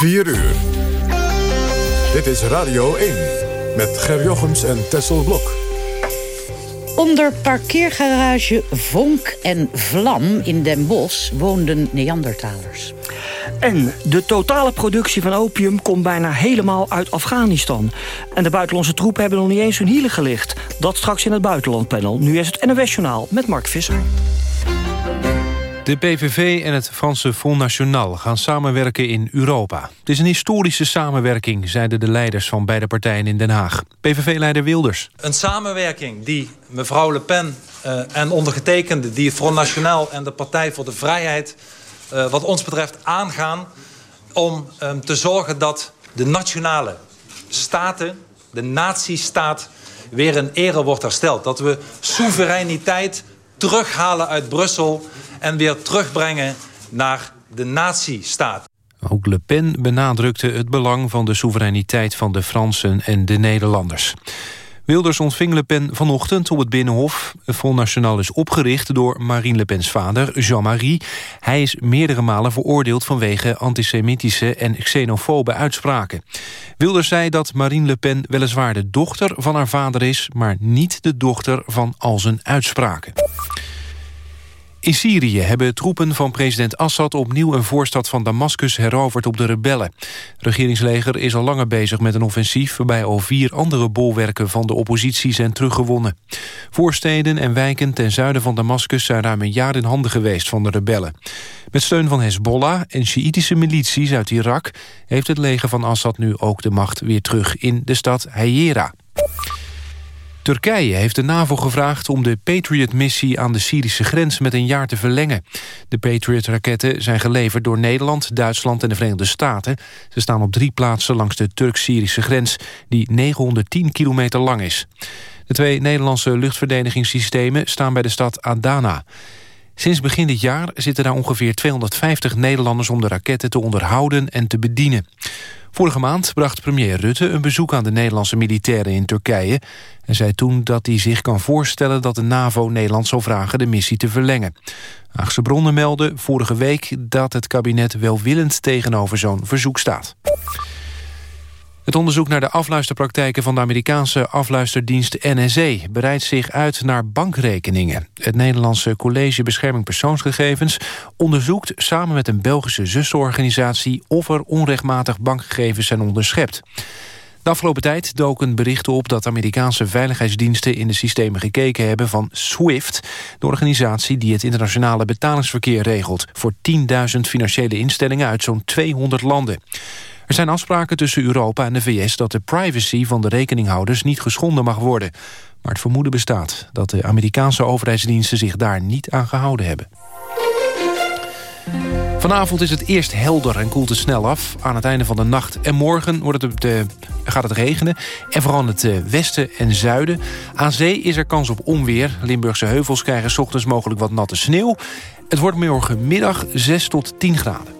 4 uur. Dit is Radio 1 met Ger Jochems en Tessel Blok. Onder parkeergarage Vonk en Vlam in Den Bosch woonden Neandertalers. En de totale productie van opium komt bijna helemaal uit Afghanistan. En de buitenlandse troepen hebben nog niet eens hun hielen gelicht. Dat straks in het buitenlandpanel. Nu is het NOS Journaal met Mark Visser. De PVV en het Franse Front National gaan samenwerken in Europa. Het is een historische samenwerking, zeiden de leiders van beide partijen in Den Haag. PVV-leider Wilders. Een samenwerking die mevrouw Le Pen uh, en ondergetekende... die Front National en de Partij voor de Vrijheid... Uh, wat ons betreft aangaan om um, te zorgen dat de nationale staten... de nazistaat weer in ere wordt hersteld. Dat we soevereiniteit terughalen uit Brussel en weer terugbrengen naar de nazistaat. Ook Le Pen benadrukte het belang van de soevereiniteit van de Fransen en de Nederlanders. Wilders ontving Le Pen vanochtend op het Binnenhof. Het Front National is opgericht door Marine Le Pen's vader, Jean-Marie. Hij is meerdere malen veroordeeld vanwege antisemitische en xenofobe uitspraken. Wilders zei dat Marine Le Pen weliswaar de dochter van haar vader is... maar niet de dochter van al zijn uitspraken. In Syrië hebben troepen van president Assad opnieuw een voorstad van Damascus heroverd op de rebellen. Het regeringsleger is al langer bezig met een offensief waarbij al vier andere bolwerken van de oppositie zijn teruggewonnen. Voorsteden en wijken ten zuiden van Damascus zijn ruim een jaar in handen geweest van de rebellen. Met steun van Hezbollah en Sjiïtische milities uit Irak heeft het leger van Assad nu ook de macht weer terug in de stad Hayera. Turkije heeft de NAVO gevraagd om de Patriot-missie aan de Syrische grens met een jaar te verlengen. De Patriot-raketten zijn geleverd door Nederland, Duitsland en de Verenigde Staten. Ze staan op drie plaatsen langs de Turk-Syrische grens, die 910 kilometer lang is. De twee Nederlandse luchtverdedigingssystemen staan bij de stad Adana. Sinds begin dit jaar zitten daar ongeveer 250 Nederlanders om de raketten te onderhouden en te bedienen. Vorige maand bracht premier Rutte een bezoek aan de Nederlandse militairen in Turkije... en zei toen dat hij zich kan voorstellen dat de NAVO Nederland zou vragen de missie te verlengen. Haagse bronnen melden vorige week dat het kabinet welwillend tegenover zo'n verzoek staat. Het onderzoek naar de afluisterpraktijken van de Amerikaanse afluisterdienst NSE bereidt zich uit naar bankrekeningen. Het Nederlandse College Bescherming Persoonsgegevens onderzoekt samen met een Belgische zusterorganisatie of er onrechtmatig bankgegevens zijn onderschept. De afgelopen tijd doken berichten op dat Amerikaanse veiligheidsdiensten in de systemen gekeken hebben van SWIFT, de organisatie die het internationale betalingsverkeer regelt voor 10.000 financiële instellingen uit zo'n 200 landen. Er zijn afspraken tussen Europa en de VS dat de privacy van de rekeninghouders niet geschonden mag worden. Maar het vermoeden bestaat dat de Amerikaanse overheidsdiensten zich daar niet aan gehouden hebben. Vanavond is het eerst helder en koelt het snel af. Aan het einde van de nacht en morgen wordt het gaat het regenen. En vooral in het eh, westen en zuiden. Aan zee is er kans op onweer. Limburgse heuvels krijgen s ochtends mogelijk wat natte sneeuw. Het wordt morgenmiddag 6 tot 10 graden.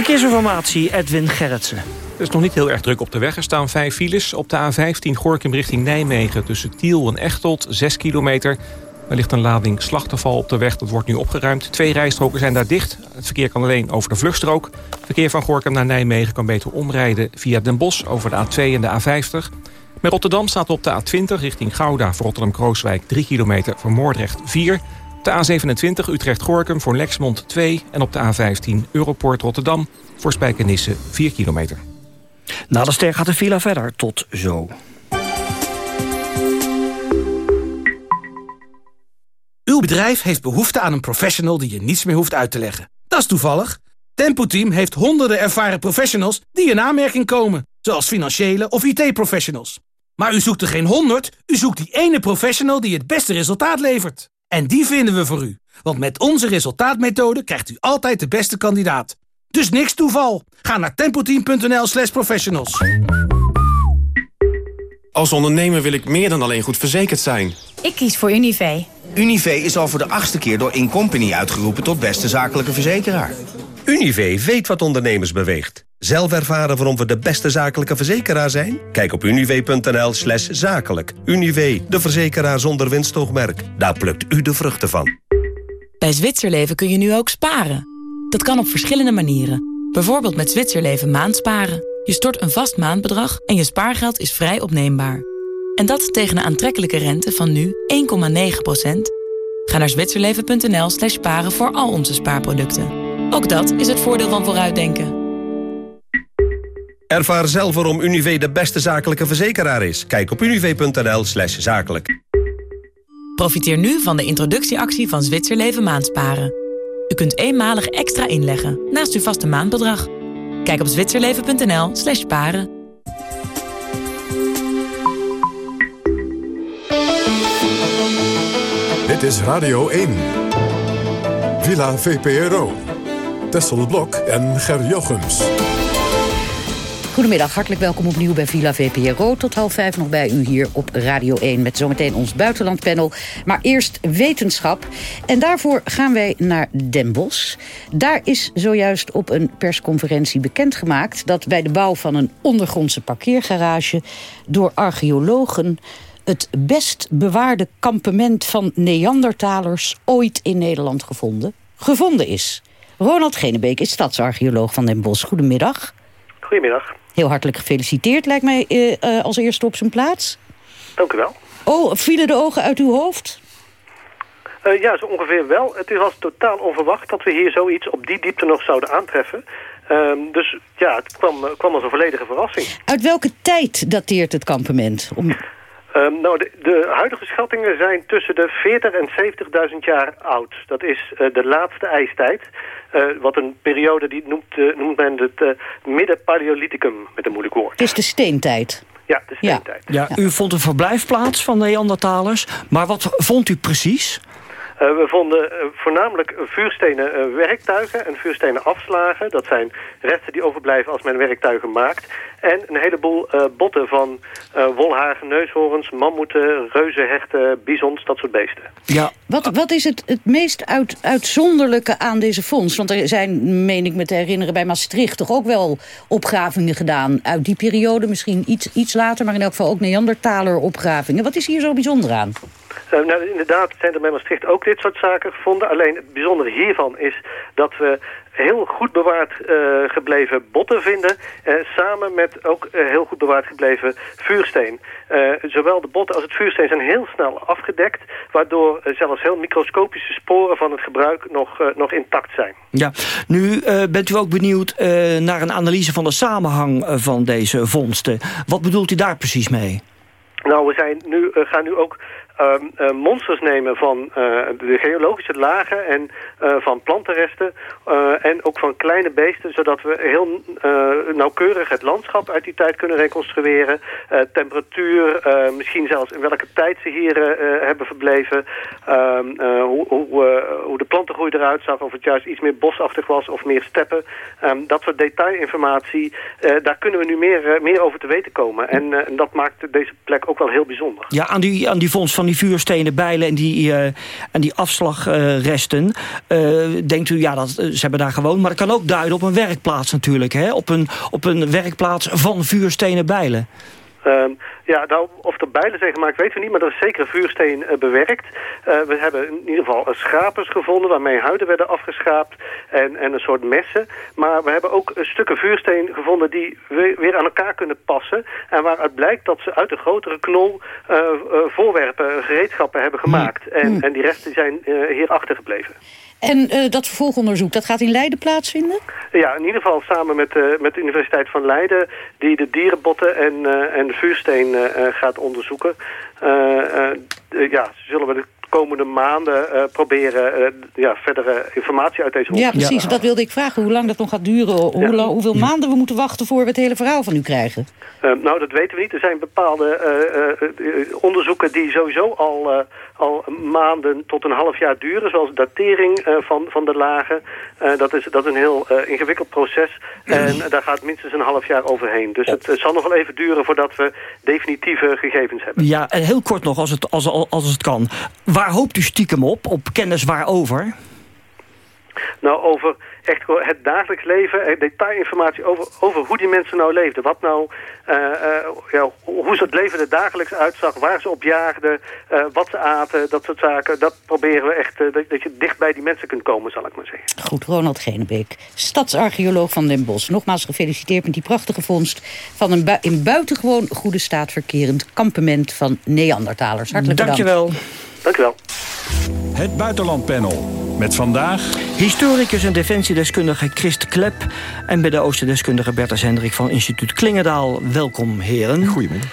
Verkeersinformatie, Edwin Gerritsen. Het is nog niet heel erg druk op de weg. Er staan vijf files. Op de A15 Gorkum richting Nijmegen tussen Tiel en Echteld, 6 kilometer. Er ligt een lading slachtafval op de weg. Dat wordt nu opgeruimd. Twee rijstroken zijn daar dicht. Het verkeer kan alleen over de vluchtstrook. Verkeer van Gorkum naar Nijmegen kan beter omrijden via Den Bosch over de A2 en de A50. Met Rotterdam staat op de A20 richting Gouda voor Rotterdam-Krooswijk 3 kilometer, voor Moordrecht 4 de A27 Utrecht-Gorkum voor Lexmond 2... en op de A15 Europoort Rotterdam voor Spijkenisse 4 kilometer. Na de ster gaat de fila verder. Tot zo. Uw bedrijf heeft behoefte aan een professional die je niets meer hoeft uit te leggen. Dat is toevallig. Tempo Team heeft honderden ervaren professionals die in aanmerking komen. Zoals financiële of IT-professionals. Maar u zoekt er geen honderd, u zoekt die ene professional die het beste resultaat levert. En die vinden we voor u. Want met onze resultaatmethode krijgt u altijd de beste kandidaat. Dus niks toeval. Ga naar tempoteam.nl slash professionals. Als ondernemer wil ik meer dan alleen goed verzekerd zijn. Ik kies voor Univé. Univé is al voor de achtste keer door Incompany uitgeroepen tot beste zakelijke verzekeraar. Univé weet wat ondernemers beweegt. Zelf ervaren waarom we de beste zakelijke verzekeraar zijn? Kijk op univ.nl slash zakelijk. Univ, de verzekeraar zonder winstoogmerk. Daar plukt u de vruchten van. Bij Zwitserleven kun je nu ook sparen. Dat kan op verschillende manieren. Bijvoorbeeld met Zwitserleven maandsparen. Je stort een vast maandbedrag en je spaargeld is vrij opneembaar. En dat tegen een aantrekkelijke rente van nu 1,9%. Ga naar zwitserleven.nl slash sparen voor al onze spaarproducten. Ook dat is het voordeel van vooruitdenken. Ervaar zelf waarom Univé de beste zakelijke verzekeraar is. Kijk op univé.nl slash zakelijk. Profiteer nu van de introductieactie van Zwitserleven maandsparen. U kunt eenmalig extra inleggen naast uw vaste maandbedrag. Kijk op zwitserleven.nl slash sparen. Dit is Radio 1. Villa VPRO. Tessel Blok en Ger Jochems. Goedemiddag, hartelijk welkom opnieuw bij Villa VPRO. Tot half vijf nog bij u hier op Radio 1 met zometeen ons buitenlandpanel. Maar eerst wetenschap. En daarvoor gaan wij naar Den Bosch. Daar is zojuist op een persconferentie bekendgemaakt... dat bij de bouw van een ondergrondse parkeergarage... door archeologen het best bewaarde kampement van Neandertalers... ooit in Nederland gevonden, gevonden is. Ronald Genebeek is stadsarcheoloog van Den Bosch. Goedemiddag. Goedemiddag. Heel hartelijk gefeliciteerd, lijkt mij uh, uh, als eerste op zijn plaats. Dank u wel. Oh, vielen de ogen uit uw hoofd? Uh, ja, zo ongeveer wel. Het was totaal onverwacht dat we hier zoiets op die diepte nog zouden aantreffen. Ehm, dus ja, het kwam, kwam als een volledige verrassing. Uit welke tijd dateert het kampement? Om... Um, nou, de, de, huidige schattingen zijn tussen de 40 en 70.000 jaar oud. Dat is uh, de laatste ijstijd. Uh, wat een periode die noemt, uh, noemt men het midden-paleolithicum, met een moeilijk woord. Het is de steentijd. Ja, de steentijd. Ja. ja, u vond een verblijfplaats van Neandertalers. Maar wat vond u precies? Uh, we vonden uh, voornamelijk vuurstenen uh, werktuigen en vuurstenen afslagen. Dat zijn resten die overblijven als men werktuigen maakt. En een heleboel botten van wolhagen, neushoorns, mammoeten, reuzenhechten, bizons, dat soort beesten. Ja. Wat, wat is het, het meest uit, uitzonderlijke aan deze vondst? Want er zijn, meen ik me te herinneren, bij Maastricht toch ook wel opgravingen gedaan uit die periode. Misschien iets, iets later, maar in elk geval ook Neandertaler opgravingen. Wat is hier zo bijzonder aan? Uh, nou, inderdaad zijn er bij Maastricht ook dit soort zaken gevonden. Alleen het bijzondere hiervan is dat we heel goed bewaard uh, gebleven botten vinden. Uh, samen met ook heel goed bewaard gebleven vuursteen. zowel de botten als het vuursteen zijn heel snel afgedekt. Waardoor zelfs heel microscopische sporen van het gebruik nog, nog intact zijn. Ja, nu bent u ook benieuwd naar een analyse van de samenhang van deze vondsten. Wat bedoelt u daar precies mee? Nou, we zijn nu, gaan nu ook uh, uh, monsters nemen van uh, de geologische lagen en uh, van plantenresten en ook van kleine beesten, zodat we heel nauwkeurig het landschap uit die tijd kunnen reconstrueren. temperatuur, misschien zelfs in welke tijd ze hier hebben verbleven, ehm, hoe, hoe, hoe, de plantengroei eruit zag, of het juist iets meer bosachtig was of meer steppen. Um, dat soort detailinformatie, daar kunnen we nu meer, meer over te weten komen. En, en dat maakt deze plek ook wel heel bijzonder. Ja, aan die, aan die vondst van die vuurstenen, bijlen en die, uh, en die afslagresten. Uh, denkt u, ja, dat, ze hebben daar gewoond. Maar het kan ook duiden op een werkplaats natuurlijk. Hè? Op, een, op een werkplaats van vuurstenen, bijlen. Um, ja, nou, of er bijlen zijn gemaakt weten we niet, maar er is zeker vuursteen uh, bewerkt. Uh, we hebben in ieder geval uh, schapers gevonden waarmee huiden werden afgeschaapt en, en een soort messen. Maar we hebben ook stukken vuursteen gevonden die we, weer aan elkaar kunnen passen. En waaruit blijkt dat ze uit een grotere knol voorwerpen, gereedschappen hebben gemaakt. Mm. En, en die resten zijn hier achtergebleven. En uh, dat vervolgonderzoek, dat gaat in Leiden plaatsvinden? Ja, in ieder geval samen met, uh, met de Universiteit van Leiden... die de dierenbotten en, uh, en de vuursteen gaat onderzoeken. ja, zullen we de komende maanden proberen ja, verdere informatie uit deze Ja, precies. Ja. Dat wilde ik vragen. Hoe lang dat nog gaat duren? Hoe ja. lang, hoeveel maanden we moeten wachten voor we het hele verhaal van u krijgen? nou, dat weten we niet. Er zijn bepaalde onderzoeken die sowieso al al maanden tot een half jaar duren, zoals datering uh, van, van de lagen. Uh, dat, is, dat is een heel uh, ingewikkeld proces en daar gaat minstens een half jaar overheen. Dus het, het, zal nog wel even duren voordat we definitieve gegevens hebben. Ja, en heel kort nog, als het, als, als het kan. Waar hoopt u stiekem op? Op kennis waarover? Nou, over echt het dagelijks leven, detailinformatie over, over hoe die mensen nou leefden. Wat nou, ja, hoe ze het leven er dagelijks uitzag, waar ze op jaagden, wat ze aten, dat soort zaken. Dat proberen we echt, dat, dat, je dicht bij die mensen kunt komen, zal ik maar zeggen. Goed, Ronald Genebeek, stadsarcheoloog van Den Bosch. Nogmaals gefeliciteerd met die prachtige vondst van een in buitengewoon goede staat verkerend kampement van Neandertalers. Hartelijk bedankt. Dankjewel. Dankjewel. Het Buitenlandpanel. Met vandaag... Historicus en defensiedeskundige Christ Klep... en bij de oosterdeskundige Bertus Hendrik van instituut Klingendaal. Welkom, heren. Goedemiddag.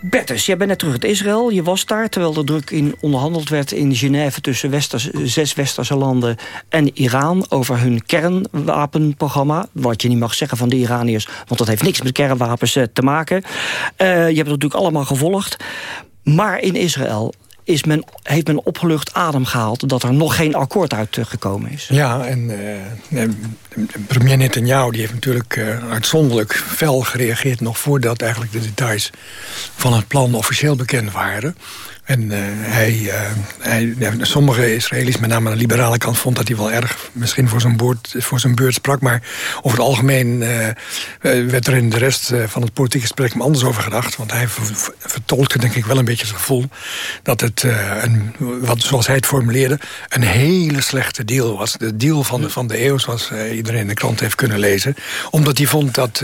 Bertus, jij bent net terug uit Israël. Je was daar terwijl er druk in onderhandeld werd in Genève... tussen westers, zes westerse landen en Iran... over hun kernwapenprogramma. Wat je niet mag zeggen van de Iraniërs... want dat heeft niks met kernwapens eh, te maken. Uh, je hebt het natuurlijk allemaal gevolgd. Maar in Israël is men, heeft men opgelucht adem gehaald... dat er nog geen akkoord uitgekomen is. Ja, en uh, premier Netanyahu die heeft natuurlijk uh, uitzonderlijk fel gereageerd... nog voordat eigenlijk de details van het plan officieel bekend waren. En uh, hij, uh, hij sommige Israëli's, met name aan de liberale kant... vond dat hij wel erg misschien voor zijn, voor beurt sprak. Maar over het algemeen uh, werd er in de rest van het politieke gesprek... anders over gedacht. Want hij vertolkte denk ik wel een beetje het gevoel... dat het, wat, zoals hij het formuleerde... een hele slechte deal was. De deal van de, van de eeuw, zoals iedereen in de krant heeft kunnen lezen. Omdat hij vond dat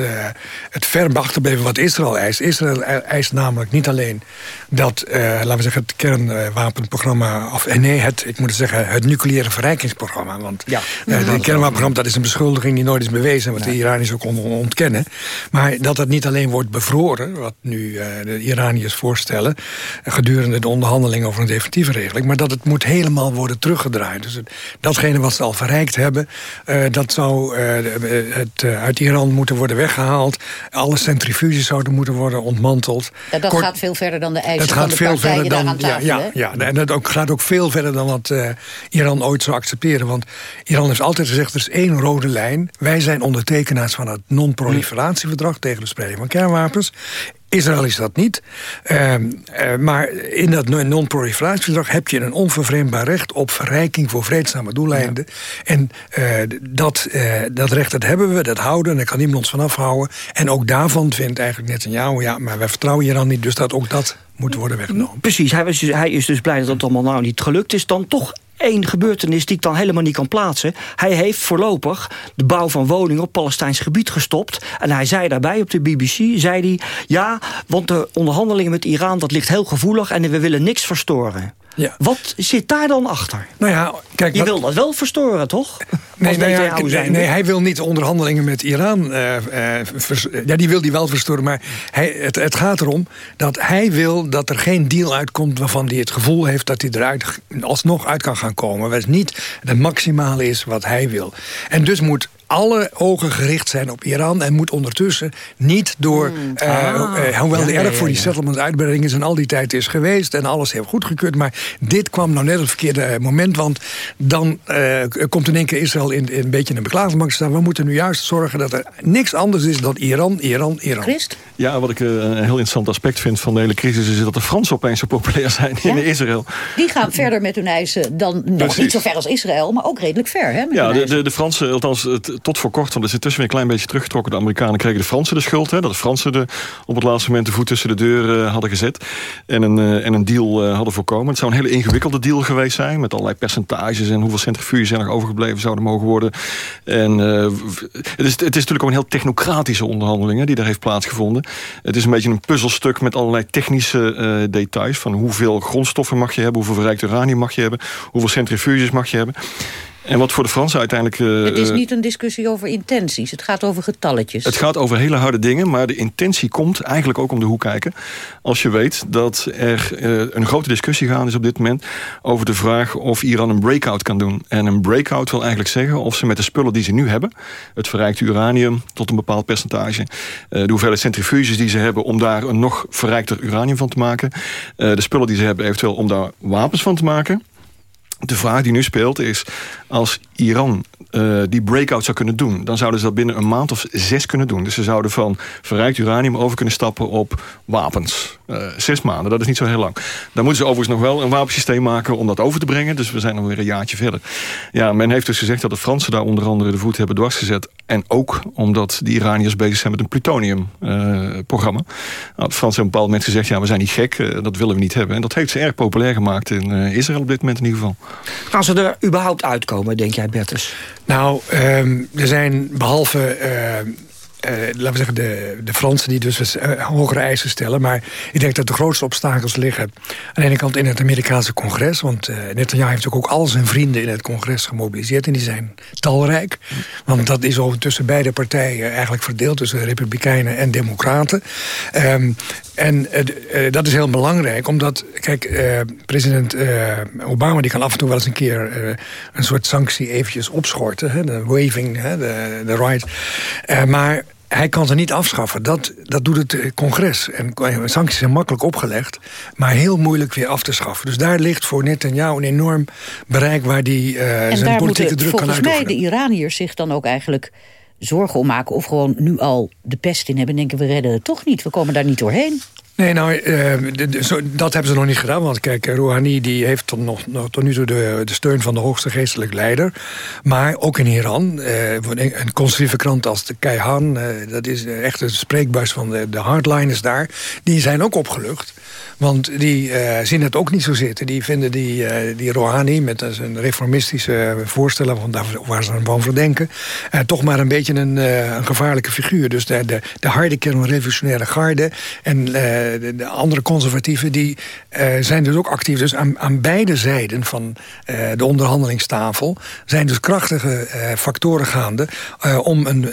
het ver achterbleven wat Israël eist. Israël eist namelijk niet alleen dat, laten we zeggen het kernwapenprogramma... of nee, het, ik moet zeggen, het nucleaire verrijkingsprogramma. Want ja. uh, het kernwapenprogramma dat is een beschuldiging die nooit is bewezen... wat de Iraniërs ook ontkennen. Maar dat het niet alleen wordt bevroren... wat nu uh, de Iraniërs voorstellen... gedurende de onderhandelingen over een definitieve regeling... maar dat het moet helemaal worden teruggedraaid. Dus het, datgene wat ze al verrijkt hebben... Uh, dat zou het, uit Iran moeten worden weggehaald. Alle centrifuges zouden moeten worden ontmanteld. Ja, dat gaat veel verder dan de eisen dat van de partijen verder dan ja, ja, ja, en dat ook, gaat ook veel verder dan wat uh, Iran ooit zou accepteren. Want Iran heeft altijd gezegd, er is één rode lijn. Wij zijn ondertekenaars van het non-proliferatieverdrag... tegen de spreiding van kernwapens. Israël is dat niet. Uh, uh, maar in dat non-proliferatieverdrag heb je een onvervreemdbaar recht op verrijking voor vreedzame doeleinden. En uh, dat, dat recht dat hebben we, dat houden, en daar kan niemand ons van afhouden. En ook daarvan vindt eigenlijk net jou, ja, maar wij vertrouwen je dan niet, dus dat ook dat moet worden weggenomen. Precies, hij, was dus, hij is dus blij dat het allemaal nou niet gelukt is. Dan toch één gebeurtenis die ik dan helemaal niet kan plaatsen. Hij heeft voorlopig de bouw van woningen op Palestijns gebied gestopt. En hij zei daarbij op de BBC, zei hij... ja, want de onderhandelingen met Iran, dat ligt heel gevoelig... en we willen niks verstoren. Ja. Wat zit daar dan achter? Nou ja, kijk, je wil dat wel verstoren, toch? Nee, nou ja, nee, nee, hij wil niet onderhandelingen met Iran. Uh, uh, ja, die wil hij wel verstoren. Maar hij, het, het, gaat erom dat hij wil dat er geen deal uitkomt... waarvan hij het gevoel heeft dat hij eruit alsnog uit kan gaan komen. Wat niet het maximale is wat hij wil. En dus moet alle ogen gericht zijn op Iran... en moet ondertussen niet door... Hmm. Uh, ah. hoewel de erg voor die settlement-uitbreiding is... en al die tijd is geweest en alles heeft goedgekeurd... maar dit kwam nou net het verkeerde moment... want dan uh, komt in één keer Israël in, in een beetje in een beklagingsbank staan. We moeten nu juist zorgen dat er niks anders is dan Iran, Iran, Iran. Christ? Ja, wat ik een heel interessant aspect vind van de hele crisis... is dat de Fransen opeens zo populair zijn in Israël. Die gaan verder met hun eisen dan nog niet zo ver als Israël... maar ook redelijk ver, hè? ja, de, de, de, Fransen, althans het, tot voor kort, want er zit tussen weer een klein beetje teruggetrokken. De Amerikanen kregen de Fransen de schuld. Hè, dat de Fransen de, op het laatste moment de voet tussen de deur uh, hadden gezet. En een, uh, en een deal uh, hadden voorkomen. Het zou een hele ingewikkelde deal geweest zijn. Met allerlei percentages en hoeveel centrifuges er nog overgebleven zouden mogen worden. En het, is, het is natuurlijk ook een heel technocratische onderhandeling die daar heeft plaatsgevonden. Het is een beetje een puzzelstuk met allerlei technische details. Van hoeveel grondstoffen mag je hebben, hoeveel verrijkt uranium mag je hebben, hoeveel centrifuges mag je hebben. En wat voor de Fransen uiteindelijk... Uh, het is niet een discussie over intenties. Het gaat over getalletjes. Het gaat over hele harde dingen. Maar de intentie komt eigenlijk ook om de hoek kijken. Als je weet dat er uh, een grote discussie gaande is op dit moment... over de vraag of Iran een breakout kan doen. En een breakout wil eigenlijk zeggen of ze met de spullen die ze nu hebben... het verrijkte uranium tot een bepaald percentage... Uh, de hoeveelheid centrifuges die ze hebben om daar een nog verrijkter uranium van te maken... de spullen die ze hebben eventueel om daar wapens van te maken de vraag die nu speelt is... als Iran uh, die breakout zou kunnen doen... dan zouden ze dat binnen een maand of zes kunnen doen. Dus ze zouden van verrijkt uranium over kunnen stappen op wapens. Uh, zes maanden, dat is niet zo heel lang. Dan moeten ze overigens nog wel een wapensysteem maken om dat over te brengen. Dus we zijn nog weer een jaartje verder. Ja, men heeft dus gezegd dat de Fransen daar onder andere de voet hebben dwarsgezet. En ook omdat de Iraniërs bezig zijn met een plutonium-programma. nou, de Fransen hebben op een bepaald moment gezegd... ja, we zijn niet gek, dat willen we niet hebben. En dat heeft ze erg populair gemaakt in Israël op dit moment in ieder geval. Gaan ze er überhaupt uitkomen, denk jij, Bertus? Nou, um, er zijn behalve... Uh, laten we zeggen, de, de Fransen die dus uh, hogere eisen stellen. Maar ik denk dat de grootste obstakels liggen... aan de ene kant in het Amerikaanse congres. Want uh, Netanyahu heeft ook al zijn vrienden in het congres gemobiliseerd. En die zijn talrijk. Want dat is over tussen beide partijen eigenlijk verdeeld. Tussen republikeinen en democraten. Um, en dat is heel belangrijk. Omdat, kijk, president Obama... die kan af en toe wel eens een keer een soort sanctie eventjes opschorten. Hè, de waving, hè, de, de right. maar hij kan ze niet afschaffen. Dat, dat doet het eh, congres. En sancties zijn makkelijk opgelegd, maar heel moeilijk weer af te schaffen. Dus daar ligt voor Netanyahu een enorm bereik waar hij uh, zijn politieke druk kan uitoefenen. volgens mij de Iraniërs zich dan ook eigenlijk zorgen om maken... of gewoon nu al de pest in hebben en denken... we redden het toch niet, we komen daar niet doorheen. Nee, nou, uh, dat hebben ze nog niet gedaan. Want kijk, Rouhani die heeft tot, nog, tot nu toe de, de steun van de hoogste geestelijk leider. Maar ook in Iran, uh, een conservatieve krant als de Keihan... Uh, dat is echt een spreekbuis van de, de hardliners daar... die zijn ook opgelucht. Want die zien het ook niet zo zitten. Die vinden die, die Rouhani met zijn reformistische voorstellen... Van, waar ze van verdenken... Toch maar een beetje een, gevaarlijke figuur. Dus de, de, de harde kern revolutionaire garde... en de, de, andere conservatieven... die zijn dus ook actief. Dus aan, aan beide zijden van de onderhandelingstafel... zijn dus krachtige factoren gaande... om een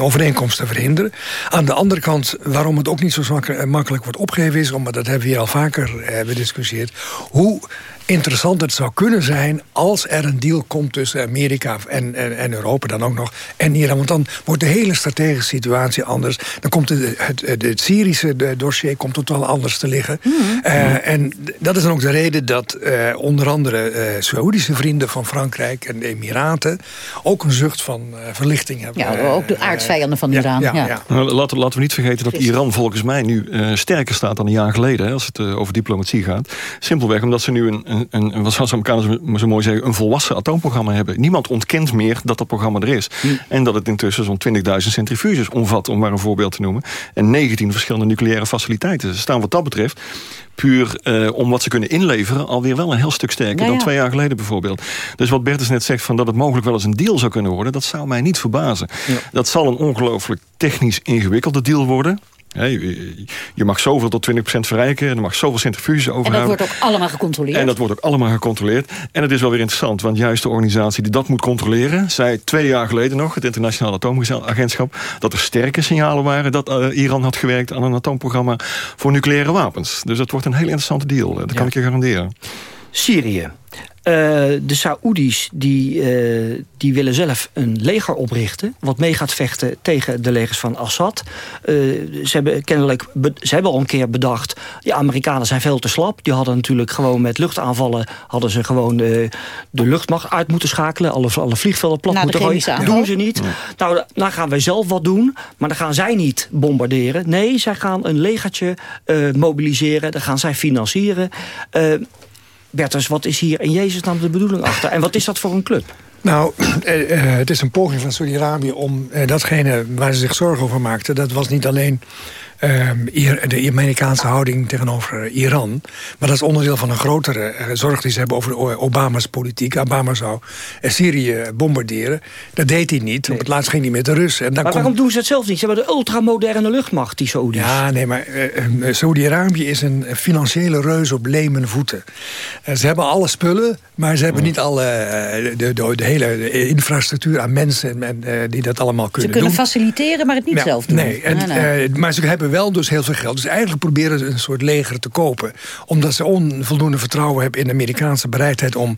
overeenkomst te verhinderen. Aan de andere kant, waarom het ook niet zo makkelijk wordt opgegeven is... omdat dat hebben we hier al vaker bediscussieerd... hoe interessant het zou kunnen zijn als er een deal komt tussen Amerika en, en, en, Europa dan ook nog en Iran. Want dan wordt de hele strategische situatie anders. Dan komt het, het, het, Syrische dossier komt totaal anders te liggen. Mm uh, en dat is dan ook de reden dat uh, onder andere uh, Saoedische vrienden van Frankrijk en de Emiraten ook een zucht van verlichting hebben. Ja, ook de aardsvijanden van Iran. Ja, ja, ja. Nou, laten, laten, we niet vergeten dat Iran volgens mij nu sterker staat dan een jaar geleden, hè, als het over diplomatie gaat. Simpelweg omdat ze nu een een, een, wat zoals Amerikanen zo mooi zeggen, een volwassen atoomprogramma hebben. Niemand ontkent meer dat dat programma er is. Hm. En dat het intussen zo'n 20.000 centrifuges omvat, om maar een voorbeeld te noemen. En 19 verschillende nucleaire faciliteiten. Ze staan wat dat betreft puur uh, om wat ze kunnen inleveren... alweer wel een heel stuk sterker dan twee jaar geleden bijvoorbeeld. Dus wat Bertus net zegt, van dat het mogelijk wel eens een deal zou kunnen worden... dat zou mij niet verbazen. Dat zal een ongelooflijk technisch ingewikkelde deal worden je mag zoveel tot 20% verrijken. En er mag zoveel centrifuges overhouden. En dat wordt ook allemaal gecontroleerd. En dat wordt ook allemaal gecontroleerd. En het is wel weer interessant, want juist de organisatie die dat moet controleren... zei twee jaar geleden nog, het Internationale Atoomagentschap... dat er sterke signalen waren dat uh, Iran had gewerkt aan een atoomprogramma... voor nucleaire wapens. Dus dat wordt een heel interessante deal. Dat kan ik je garanderen. Syrië. Uh, de Saoedi's die, uh, die willen zelf een leger oprichten... wat mee gaat vechten tegen de legers van Assad. Uh, ze hebben kennelijk ze hebben al een keer bedacht... de Amerikanen zijn veel te slap. Die hadden natuurlijk gewoon met luchtaanvallen... hadden ze gewoon de, de luchtmacht uit moeten schakelen. Alle, alle vliegvelden plat moeten gooien. Dat doen ze niet. Nou, dan gaan wij zelf wat doen. Maar dan gaan zij niet bombarderen. Nee, zij gaan een legertje mobiliseren. Dan gaan zij financieren... Bertus, wat is hier in Jezus naam de bedoeling achter? En wat is dat voor een club? Nou, eh, eh, het is een poging van Saudi-Arabië om eh, datgene waar ze zich zorgen over maakten... dat was niet alleen de Amerikaanse houding tegenover Iran. Maar dat is onderdeel van een grotere uh, zorg die ze hebben over Obama's politiek. Obama zou Syrië bombarderen. Dat deed hij niet. Op het laatst ging hij met de Russen. En maar waarom doen ze het zelf niet? Ze hebben de ultramoderne luchtmacht, die Saoedi's. Ja, nee, maar uh, Saudi-Arabië is een financiële reus op lemen voeten. Uh, ze hebben alle spullen, maar ze hebben niet alle, de, de, de, hele infrastructuur aan mensen en, die dat allemaal kunnen doen. Ze kunnen faciliteren, maar het niet zelf doen. Nee, en, maar ze hebben wel dus heel veel geld. Dus eigenlijk proberen ze een soort leger te kopen. Omdat ze onvoldoende vertrouwen hebben in de Amerikaanse bereidheid... om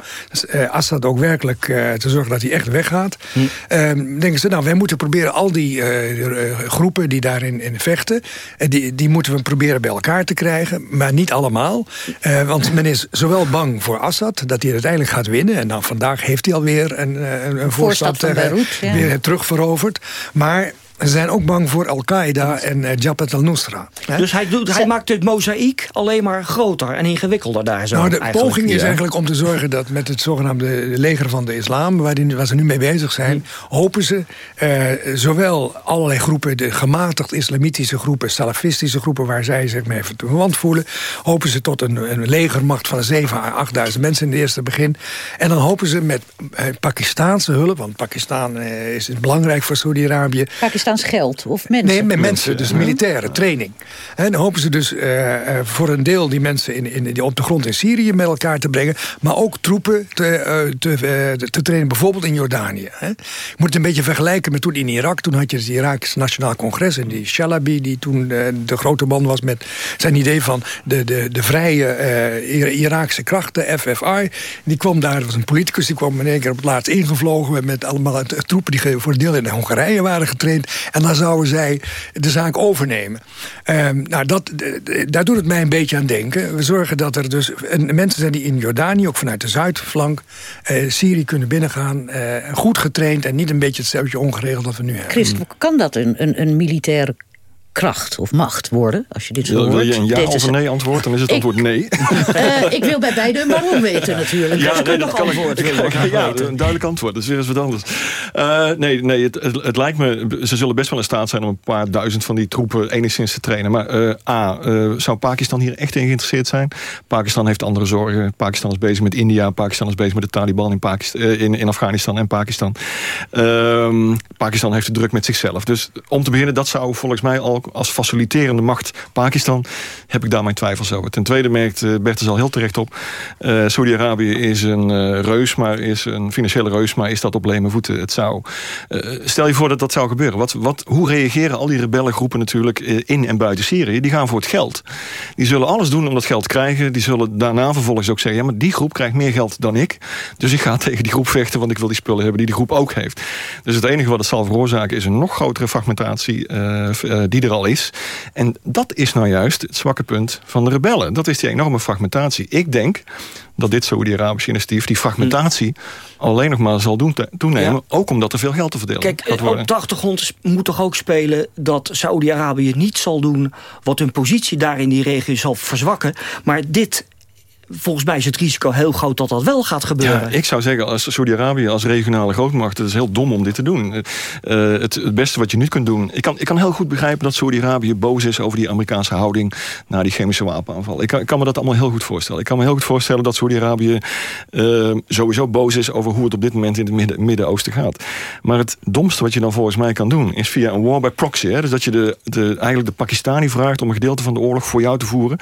uh, Assad ook werkelijk uh, te zorgen dat hij echt weggaat. Hm. Uh, denken ze, nou, wij moeten proberen al die uh, groepen die daarin in vechten... die, die moeten we proberen bij elkaar te krijgen. Maar niet allemaal. want men is zowel bang voor Assad, dat hij uiteindelijk gaat winnen... en dan vandaag heeft hij alweer een, een, een voorstap, Beirut, ja. weer terugveroverd. Maar Ze zijn ook bang voor Al-Qaeda en uh, Jabhat al-Nusra. Dus hij, doet, hij maakt het mozaïek alleen maar groter en ingewikkelder daar zo. Nou, de poging is eigenlijk om te zorgen dat met het zogenaamde leger van de islam... waar, die, waar ze nu mee bezig zijn, hopen ze uh, zowel allerlei groepen... de gematigd islamitische groepen, salafistische groepen... waar zij zich mee verwant voelen... hopen ze tot een, een legermacht van 7.000 à 8.000 mensen in het eerste begin. En dan hopen ze met uh, Pakistaanse hulp... want Pakistan is belangrijk voor Saudi-Arabië Pakistaans geld of mensen? Nee, met mensen, dus militaire training. En dan hopen ze dus uh, voor een deel die mensen in, in, die op de grond in Syrië met elkaar te brengen... maar ook troepen te, uh, te, te, trainen, bijvoorbeeld in Jordanië. Hè. Je moet het een beetje vergelijken met toen in Irak. Toen had je het Irakisch Nationaal Congres en die Shalabi... die toen de grote man was met zijn idee van de, de, de vrije Iraakse krachten, FFI. Die kwam daar, was een politicus, die kwam in één keer op het laatst ingevlogen... met allemaal troepen die voor een deel in Hongarije waren getraind... En dan zouden zij de zaak overnemen. Um, nou, dat, daar doet het mij een beetje aan denken. We zorgen dat er dus mensen zijn die in Jordanië... ook vanuit de zuidflank uh, Syrië kunnen binnengaan. Uh, goed getraind en niet een beetje hetzelfde ongeregeld dat we nu hebben. Christ, kan dat een, een, een kracht of macht worden, als je dit zo hoort. Wil je een ja of een nee antwoord, dan is het antwoord nee. Uh, ik wil bij beide een waarom weten natuurlijk. Ja, nee, dat kan antwoord ik, ik, ja, een duidelijk antwoord, dat is weer eens wat anders. Uh, nee, nee het, het, het, lijkt me, ze zullen best wel in staat zijn om een paar duizend van die troepen enigszins te trainen. Maar uh, A, zou Pakistan hier echt in geïnteresseerd zijn? Pakistan heeft andere zorgen. Pakistan is bezig met India, Pakistan is bezig met de Taliban in, Pakistan, in, in Afghanistan en Pakistan. Ehm, Pakistan heeft het druk met zichzelf. Dus om te beginnen, dat zou volgens mij al als faciliterende macht Pakistan... heb ik daar mijn twijfels over. Ten tweede merkt uh, Bertens al heel terecht op... Uh, Saudi-Arabië is een uh, reus, maar is een financiële reus... maar is dat op leme voeten. Het zou, stel je voor dat dat zou gebeuren. Wat, wat, hoe reageren al die rebellengroepen natuurlijk in en buiten Syrië? Die gaan voor het geld. Die zullen alles doen om dat geld te krijgen. Die zullen daarna vervolgens ook zeggen... ja, maar die groep krijgt meer geld dan ik. Dus ik ga tegen die groep vechten... want ik wil die spullen hebben die die groep ook heeft. Dus het enige wat het zal veroorzaken... is een nog grotere fragmentatie die er al is. En dat is nou juist het zwakke punt van de rebellen. Dat is die enorme fragmentatie. Ik denk dat dit Saoedi-Arabische initiatief, die fragmentatie... alleen nog maar zal doen toenemen. Ja. Ook omdat er veel geld te verdelen Kijk, gaat worden. op de achtergrond moet toch ook spelen... dat Saoedi-Arabië niet zal doen wat hun positie daar in die regio zal verzwakken. Maar dit volgens mij is het risico heel groot dat dat wel gaat gebeuren. Ja, ik zou zeggen, als Saudi-Arabië als regionale grootmacht... het is heel dom om dit te doen. Uh, het, het, beste wat je nu kunt doen... Ik kan, ik kan heel goed begrijpen dat Saudi-Arabië boos is... over die Amerikaanse houding naar die chemische wapenaanval. Ik kan, kan me dat allemaal heel goed voorstellen. Ik kan me heel goed voorstellen dat Saudi-Arabië... Uh, sowieso boos is over hoe het op dit moment in het Midden-Oosten gaat. Maar het domste wat je dan volgens mij kan doen... is via een war by proxy. Hè? Dus dat je de, de, eigenlijk de Pakistani vraagt... om een gedeelte van de oorlog voor jou te voeren...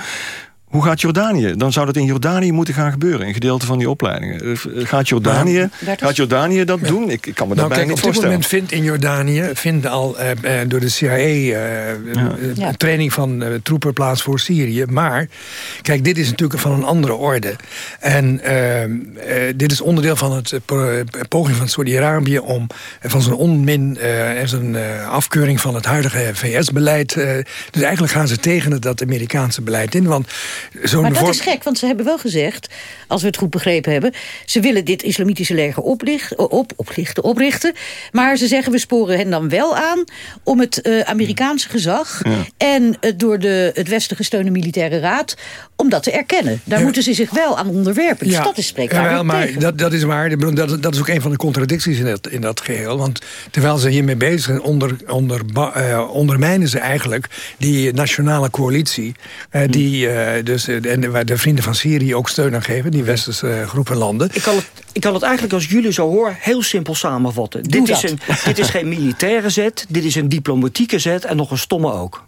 Hoe gaat Jordanië? Dan zou dat in Jordanië moeten gaan gebeuren. Een gedeelte van die opleidingen. Gaat Jordanië, gaat Jordanië dat ja. doen? Ik, ik, kan me nou, daarbij kijk, niet op dit voorstellen. moment vindt in Jordanië vindt al uh, door de CIA uh, ja. training van uh, troepen plaats voor Syrië. Maar kijk, dit is natuurlijk van een andere orde. En dit is onderdeel van het poging van Saudi-Arabië om van zijn onmin en zijn afkeuring van het huidige VS-beleid. dus eigenlijk gaan ze tegen het dat Amerikaanse beleid in. Want maar dat is gek, want ze hebben wel gezegd, als we het goed begrepen hebben... ze willen dit islamitische leger op, oplichten, oprichten... maar ze zeggen, we sporen hen dan wel aan... om het uh, Amerikaanse gezag ja. en het door de, het Westen gesteunde militaire raad... om dat te erkennen. Daar ja. moeten ze zich wel aan onderwerpen. Dus ja. dat is spreekbaar ja, maar dat, dat is waar. Dat, dat is ook een van de contradicties in dat, in dat geheel. Want terwijl ze hiermee bezig zijn, onder, onder, uh, ondermijnen ze eigenlijk... die nationale coalitie, uh, die... dus en waar de vrienden van Syrië ook steun aan geven, die westerse groepen landen. Ik kan, het, ik kan het eigenlijk, als jullie zo hoor, heel simpel samenvatten. Dit is, een, dit is geen militaire zet, dit is een diplomatieke zet en nog een stomme ook.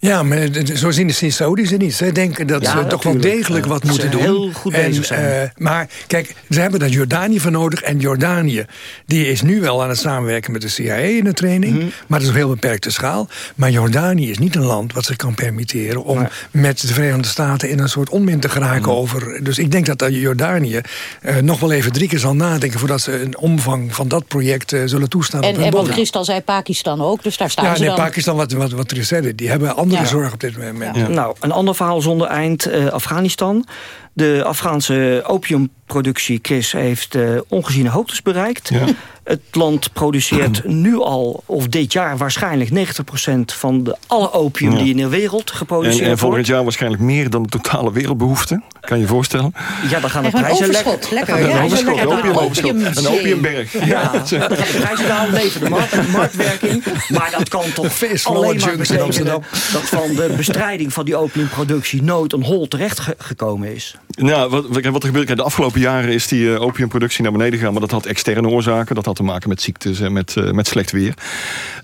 Ja, maar zo zien de Saudis er niet. Zij denken dat ja, ze toch wel degelijk wat ja, moeten doen. heel goed bezig en, zijn. Uh, maar kijk, ze hebben daar Jordanië voor nodig. En Jordanië die is nu wel aan het samenwerken met de CIA in de training. Mhm. Mm -hmm. Maar dat is op heel beperkte schaal. Maar Jordanië is niet een land wat zich kan permitteren... om maar, met de Verenigde Staten in een soort onmin te geraken Mhm. mm -hmm. over... Dus ik denk dat Jordanië uh, nog wel even drie keer zal nadenken... voordat ze een omvang van dat project uh, zullen toestaan en, op hun En wat. Christel zei, Pakistan ook. Dus daar staan ja, ze nee, dan. Pakistan, wat, wat, wat er is, die hebben andere Ja. zorg op dit moment. Ja. Nou, een ander verhaal zonder eind. eh, Afghanistan. De Afghaanse opiumproductie, Chris, heeft uh, ongeziene hoogtes bereikt. Het land produceert nu al, of dit jaar waarschijnlijk 90% van de, alle opium die in de wereld geproduceerd wordt. En, volgend jaar waarschijnlijk meer dan de totale wereldbehoefte. Kan je je voorstellen? Ja, dan gaan de prijzen lekker. lekker. Ja, overschot, opiumoverschot. Een opiumberg. Ja, ja. dan gaan de prijzen dalen, leven de markt, marktwerking. Maar dat kan toch alleen maar betekenen dat van de bestrijding van die opiumproductie nooit een hol terecht gekomen is. Nou, wat, wat er gebeurt, de afgelopen jaren is die uh, opiumproductie naar beneden gegaan, maar dat had externe oorzaken. Dat had te maken met ziektes en met, uh, met slecht weer.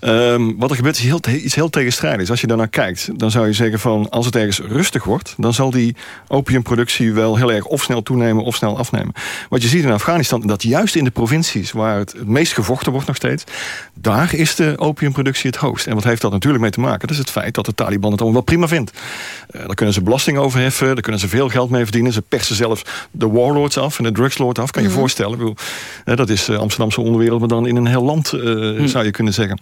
Um, wat er gebeurt is heel, iets heel tegenstrijdigs. Als je daarnaar kijkt, dan zou je zeggen van als het ergens rustig wordt, dan zal die opiumproductie wel heel erg of snel toenemen of snel afnemen. Wat je ziet in Afghanistan, dat juist in de provincies waar het het meest gevochten wordt nog steeds, daar is de opiumproductie het hoogst. En wat heeft dat natuurlijk mee te maken? Dat is het feit dat de Taliban het allemaal wel prima vindt. Uh, daar kunnen ze belasting over heffen, daar kunnen ze veel geld mee verdienen. Ze persen zelfs de warlords af en de drugslord af. Kan je je mm -hmm. voorstellen? Bedoel, dat is uh, Amsterdamse onderwereld, maar dan in een heel land, uh, mm. zou je kunnen zeggen.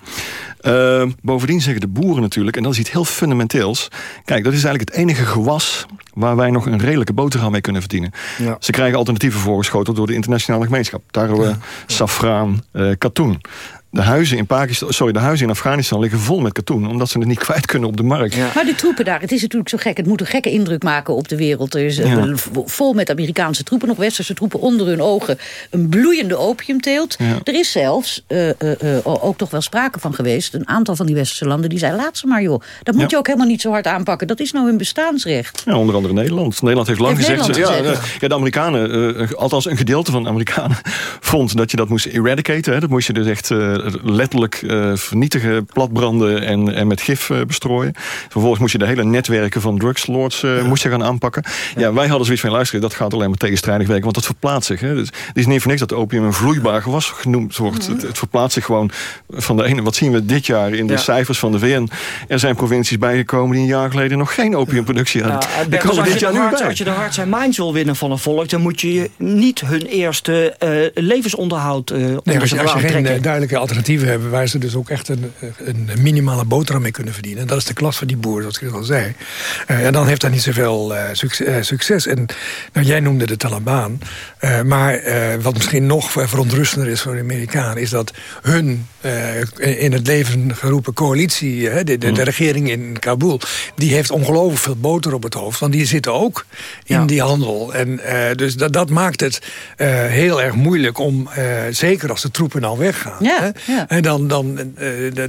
Uh, bovendien zeggen de boeren natuurlijk, en dat is iets heel fundamenteels. Kijk, dat is eigenlijk het enige gewas waar wij nog een redelijke boterham mee kunnen verdienen. Ja. Ze krijgen alternatieven voorgeschoteld door de internationale gemeenschap. Tarwe, ja. safraan, katoen. De huizen in Pakistan, sorry, de huizen in Afghanistan liggen vol met katoen, omdat ze het niet kwijt kunnen op de markt. Ja. Maar de troepen daar, het is natuurlijk zo gek. Het moet een gekke indruk maken op de wereld. Er is ja. vol met Amerikaanse troepen, nog westerse troepen onder hun ogen. Een bloeiende opiumteelt. Ja. Er is zelfs uh, uh, uh, ook toch wel sprake van geweest. Een aantal van die westerse landen die zei: laat ze maar joh. Dat moet je ook helemaal niet zo hard aanpakken. Dat is nou hun bestaansrecht. Ja, onder andere Nederland. Nederland heeft lang heeft gezegd. Nederland gezegd ja, de Amerikanen, althans een gedeelte van de Amerikanen, vond dat je dat moest eradicaten. Hè. Dat moest je dus echt letterlijk uh, vernietigen, platbranden en, en met gif uh, bestrooien. Vervolgens moest je de hele netwerken van drugslords uh, ja. moest je gaan aanpakken. Ja. ja. wij hadden zoiets van, luisteren, dat gaat alleen maar tegenstrijdig werken, want het verplaatst zich. Hè. Dus, het is niet voor niks dat opium een vloeibaar gewas genoemd wordt. Mm. Het, het, verplaatst zich gewoon van de ene. Wat zien we dit jaar in de ja. cijfers van de VN? Er zijn provincies bijgekomen die een jaar geleden nog geen opiumproductie hadden. Ja, Bert, als, dit jaar hard, als je de hearts en minds wil winnen van een volk, dan moet je niet hun eerste levensonderhoud uh, nee, als je, als je geen duidelijke alternatieven hebben waar ze dus ook echt een, een minimale boterham mee kunnen verdienen. Dat is de klas van die boer, zoals ik al zei. Uh, en dan heeft dat niet zoveel uh, succes, succes. En nou, jij noemde de Taliban. Maar wat misschien nog verontrustender is voor de Amerikanen... is dat hun in het leven geroepen coalitie... de, de, de, Mm. regering in Kabul... die heeft ongelooflijk veel boter op het hoofd. Want die zitten ook in ja. die handel. En, dus dat, dat maakt het heel erg moeilijk om... zeker als de troepen al weggaan. Ja, ja. En dan, dan,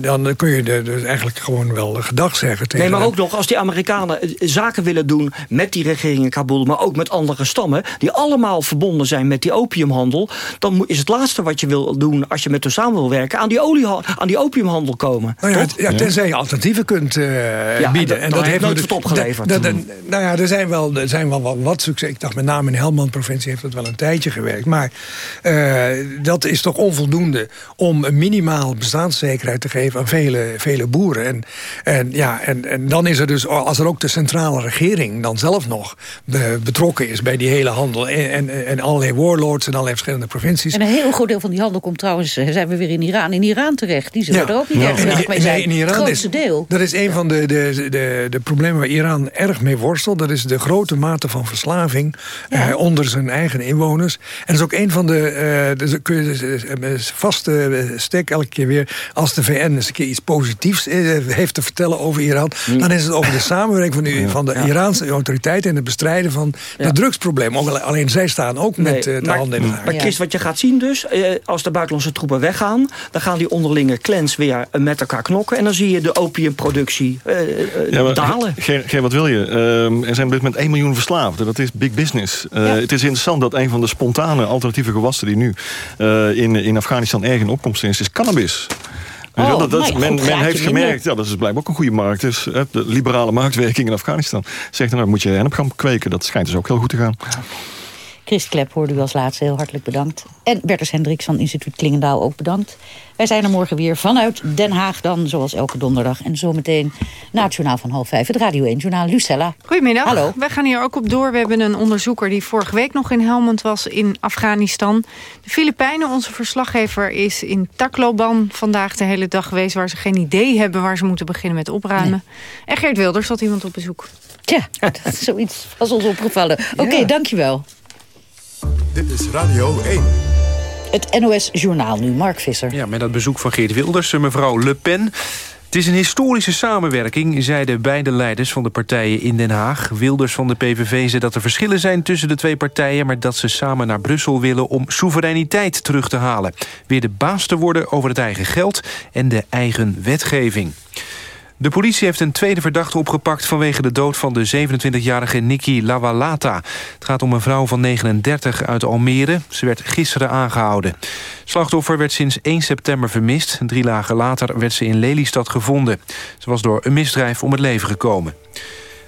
dan kun je dus eigenlijk gewoon wel gedag zeggen. Tegen nee, maar ook nog als die Amerikanen zaken willen doen met die regering in Kabul... maar ook met andere stammen, die allemaal verbonden zijn met die opiumhandel... dan is het laatste wat je wil doen als je met hen samen wil werken... aan die, olie, aan die opiumhandel komen. Nou ja, ja, tenzij je alternatieven kunt uh, ja, bieden. En, dat heeft nooit wat opgeleverd. Da, da, da, nou ja, er zijn wel, er zijn wel wat, wat succes. Ik dacht met name in Helmand-provincie heeft dat wel een tijdje gewerkt. Maar uh, dat is toch onvoldoende om een minimaal bestaanszekerheid te geven aan vele, vele boeren. En, en, ja, en, en dan is er dus, als er ook de centrale regering dan zelf nog be, betrokken is bij die hele handel. En, en, en allerlei warlords en allerlei verschillende provincies. En een heel groot deel van die handel komt trouwens, zijn we weer in Iran, in Iran terecht. Die zullen ja. er ook niet ja. erg mee zijn. In Iran het grootste is, deel. Dat is een van de, de, de, de problemen waar Iran erg mee worstelt. Dat is de grote mate van verslaving ja. eh, onder zijn eigen inwoners. En dat is ook een van de, uh, dus kun je vast uh, stek elke keer weer als de VN eens een keer iets positiefs heeft te vertellen over Iran... Mm. dan is het over de samenwerking van, u, van de ja. Iraanse autoriteiten... en het bestrijden van ja. het drugsprobleem. Ook, alleen zij staan ook nee, met uh, de maar, handen in het Maar Chris, wat je gaat zien dus... Uh, als de buitenlandse troepen weggaan... dan gaan die onderlinge clans weer uh, met elkaar knokken... en dan zie je de opiumproductie ja, dalen. Ger, wat wil je? Uh, er zijn op dit moment 1 miljoen verslaafden. Dat is big business. Het is interessant dat een van de spontane alternatieve gewassen... die nu in, in Afghanistan erg in opkomst is, is cannabis. Oh, dat, dat, nee, men, men heeft gemerkt, ja, dat is blijkbaar ook een goede markt. Dus, hè, de liberale marktwerking in Afghanistan. Zegt nou, moet je hennep gaan kweken. Dat schijnt dus ook heel goed te gaan. Chris Klep hoorde u als laatste heel hartelijk bedankt. En Bertus Hendricks van instituut Klingendaal ook bedankt. Wij zijn er morgen weer vanuit Den Haag dan, zoals elke donderdag. En zometeen na het journaal van half vijf, het Radio 1 Journaal. Lucella. Goedemiddag. Hallo. Wij gaan hier ook op door. We hebben een onderzoeker die vorige week nog in Helmand was in Afghanistan. De Filipijnen, onze verslaggever, is in Tacloban vandaag de hele dag geweest... waar ze geen idee hebben waar ze moeten beginnen met opruimen. Nee. En Geert Wilders had iemand op bezoek. Tja, dat is zoiets was ons opgevallen. Oké, okay, ja. dankjewel. Dit is Radio 1. Het NOS-journaal nu, Mark Visser. Ja, met dat bezoek van Geert Wilders, mevrouw Le Pen... Het is een historische samenwerking, zeiden beide leiders van de partijen in Den Haag. Wilders van de PVV zei dat er verschillen zijn tussen de twee partijen... maar dat ze samen naar Brussel willen om soevereiniteit terug te halen. Weer de baas te worden over het eigen geld en de eigen wetgeving. De politie heeft een tweede verdachte opgepakt... vanwege de dood van de 27-jarige Nikki Lawalata. Het gaat om een vrouw van 39 uit Almere. Ze werd gisteren aangehouden. Slachtoffer werd sinds 1 september vermist. Drie dagen later werd ze in Lelystad gevonden. Ze was door een misdrijf om het leven gekomen.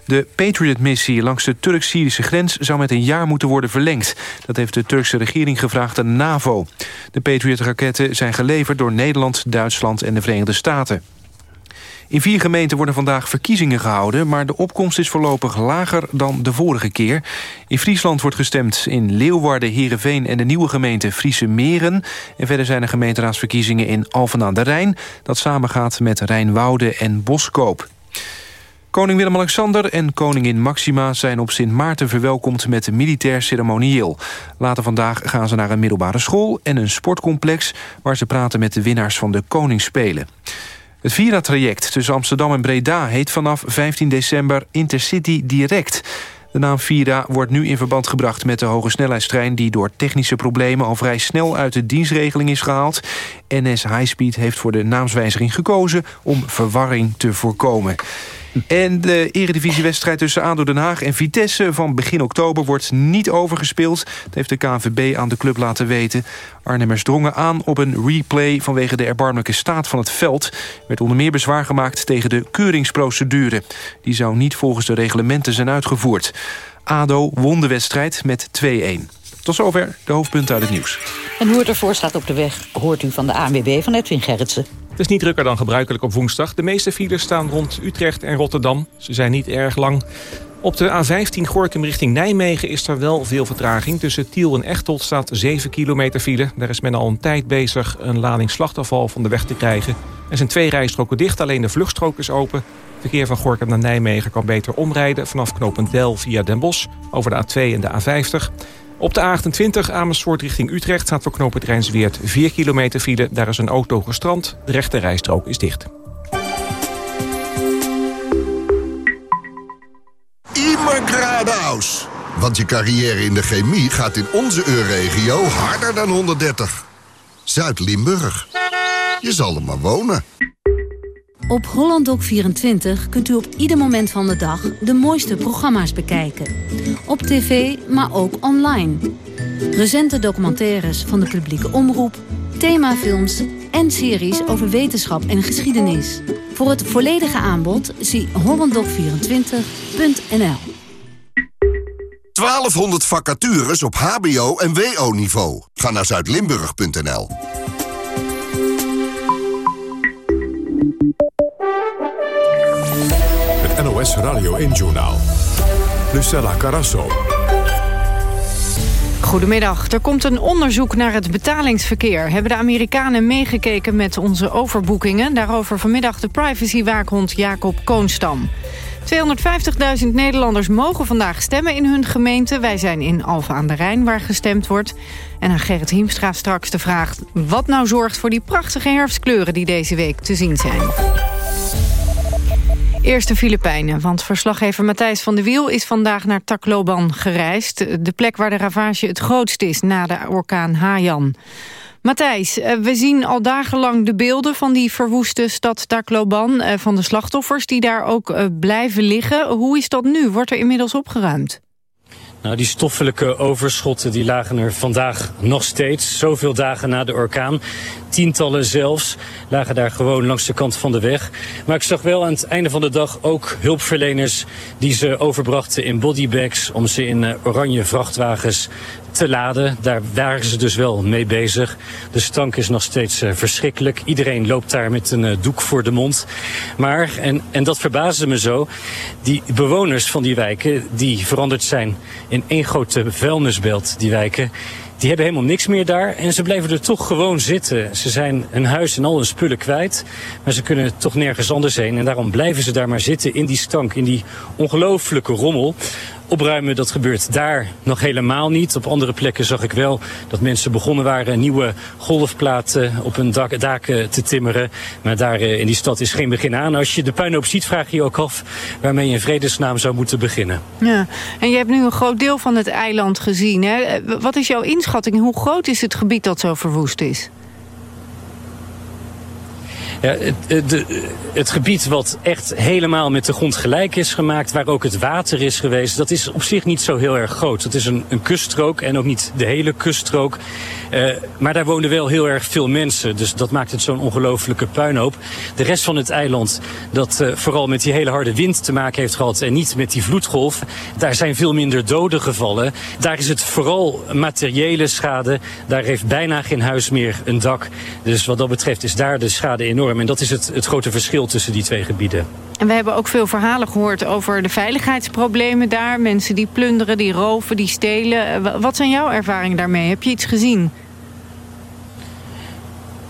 De Patriot-missie langs de Turk-Syrische grens zou met een jaar moeten worden verlengd. Dat heeft de Turkse regering gevraagd aan NAVO. De Patriot-raketten zijn geleverd door Nederland, Duitsland en de Verenigde Staten. In vier gemeenten worden vandaag verkiezingen gehouden... maar de opkomst is voorlopig lager dan de vorige keer. In Friesland wordt gestemd in Leeuwarden, Heerenveen... en de nieuwe gemeente Friese Meren. En verder zijn er gemeenteraadsverkiezingen in Alphen aan de Rijn... dat samengaat met Rijnwoude en Boskoop. Koning Willem-Alexander en koningin Maxima zijn op Sint Maarten verwelkomd met militair ceremonieel. Later vandaag gaan ze naar een middelbare school en een sportcomplex... waar ze praten met de winnaars van de Koningsspelen. Het Vira-traject tussen Amsterdam en Breda heet vanaf 15 december Intercity Direct. De naam Vira wordt nu in verband gebracht met de hoge snelheidstrein... die door technische problemen al vrij snel uit de dienstregeling is gehaald. NS Highspeed heeft voor de naamswijziging gekozen om verwarring te voorkomen. En de eredivisiewedstrijd tussen ADO Den Haag en Vitesse van begin oktober wordt niet overgespeeld. Dat heeft de KNVB aan de club laten weten. Arnhemmers drongen aan op een replay vanwege de erbarmelijke staat van het veld. Er werd onder meer bezwaar gemaakt tegen de keuringsprocedure. Die zou niet volgens de reglementen zijn uitgevoerd. ADO won de wedstrijd met 2-1. Tot zover de hoofdpunten uit het nieuws. En hoe het ervoor staat op de weg hoort u van de ANWB van Edwin Gerritsen. Het is niet drukker dan gebruikelijk op woensdag. De meeste files staan rond Utrecht en Rotterdam. Ze zijn niet erg lang. Op de A15 Gorkum richting Nijmegen is er wel veel vertraging. Tussen Tiel en Echtelt staat 7 kilometer file. Daar is men al een tijd bezig een lading slachtafval van de weg te krijgen. Er zijn twee rijstroken dicht, alleen de vluchtstrook is open. Verkeer van Gorkum naar Nijmegen kan beter omrijden... vanaf knooppunt Del via Den Bosch over de A2 en de A50. Op de A28 Amersfoort richting Utrecht staat voor knooppunt Rijnsweert 4 kilometer file. Daar is een auto gestrand. De rechte rijstrook is dicht. Immer geradeaus. Want je carrière in de chemie gaat in onze EU-regio harder dan 130. Zuid-Limburg. Je zal er maar wonen. Op HollandDoc24 kunt u op ieder moment van de dag de mooiste programma's bekijken. Op tv, maar ook online. Recente documentaires van de publieke omroep, themafilms en series over wetenschap en geschiedenis. Voor het volledige aanbod zie hollanddoc24.nl 1200 vacatures op hbo- en wo-niveau. Ga naar zuidlimburg.nl. NOS Radio 1-journaal. Lucella Carasso. Goedemiddag. Er komt een onderzoek naar het betalingsverkeer. Hebben de Amerikanen meegekeken met onze overboekingen? Daarover vanmiddag de privacywaakhond Jacob Koonstam. 250.000 Nederlanders mogen vandaag stemmen in hun gemeente. Wij zijn in Alphen aan de Rijn waar gestemd wordt. En aan Gerrit Hiemstra straks de vraag... wat nou zorgt voor die prachtige herfstkleuren die deze week te zien zijn. Eerste Filipijnen, want verslaggever Matthijs van de Wiel... is vandaag naar Tacloban gereisd. De plek waar de ravage het grootst is na de orkaan Haiyan. Matthijs, eh, we zien al dagenlang de beelden van die verwoeste stad Tacloban... eh, van de slachtoffers die daar ook eh, blijven liggen. Hoe is dat nu? Wordt er inmiddels opgeruimd? Nou, die stoffelijke overschotten die lagen er vandaag nog steeds. Zoveel dagen na de orkaan. Tientallen zelfs lagen daar gewoon langs de kant van de weg. Maar ik zag wel aan het einde van de dag ook hulpverleners... die ze overbrachten in bodybags om ze in uh, oranje vrachtwagens te laden. Daar waren ze dus wel mee bezig. De stank is nog steeds uh, verschrikkelijk. Iedereen loopt daar met een uh, doek voor de mond. Maar, en, en dat verbaasde me zo, die bewoners van die wijken... die veranderd zijn in één grote vuilnisbelt, die wijken... Die hebben helemaal niks meer daar en ze blijven er toch gewoon zitten. Ze zijn hun huis en al hun spullen kwijt, maar ze kunnen toch nergens anders heen. En daarom blijven ze daar maar zitten in die stank, in die ongelooflijke rommel. Opruimen. Dat gebeurt daar nog helemaal niet. Op andere plekken zag ik wel dat mensen begonnen waren nieuwe golfplaten op hun dak, daken te timmeren. Maar daar in die stad is geen begin aan. Als je de puinhoop ziet, vraag je je ook af waarmee je in vredesnaam zou moeten beginnen. Ja, en je hebt nu een groot deel van het eiland gezien. Hè? Wat is jouw inschatting? Hoe groot is het gebied dat zo verwoest is? Ja, het, gebied wat echt helemaal met de grond gelijk is gemaakt, waar ook het water is geweest, dat is op zich niet zo heel erg groot. Het is een, een kuststrook en ook niet de hele kuststrook. Uh, maar daar wonen wel heel erg veel mensen, dus dat maakt het zo'n ongelofelijke puinhoop. De rest van het eiland, dat uh, vooral met die hele harde wind te maken heeft gehad en niet met die vloedgolf, daar zijn veel minder doden gevallen. Daar is het vooral materiële schade. Daar heeft bijna geen huis meer een dak. Dus wat dat betreft is daar de schade enorm. En dat is het, het grote verschil tussen die twee gebieden. En we hebben ook veel verhalen gehoord over de veiligheidsproblemen daar. Mensen die plunderen, die roven, die stelen. Wat zijn jouw ervaringen daarmee? Heb je iets gezien?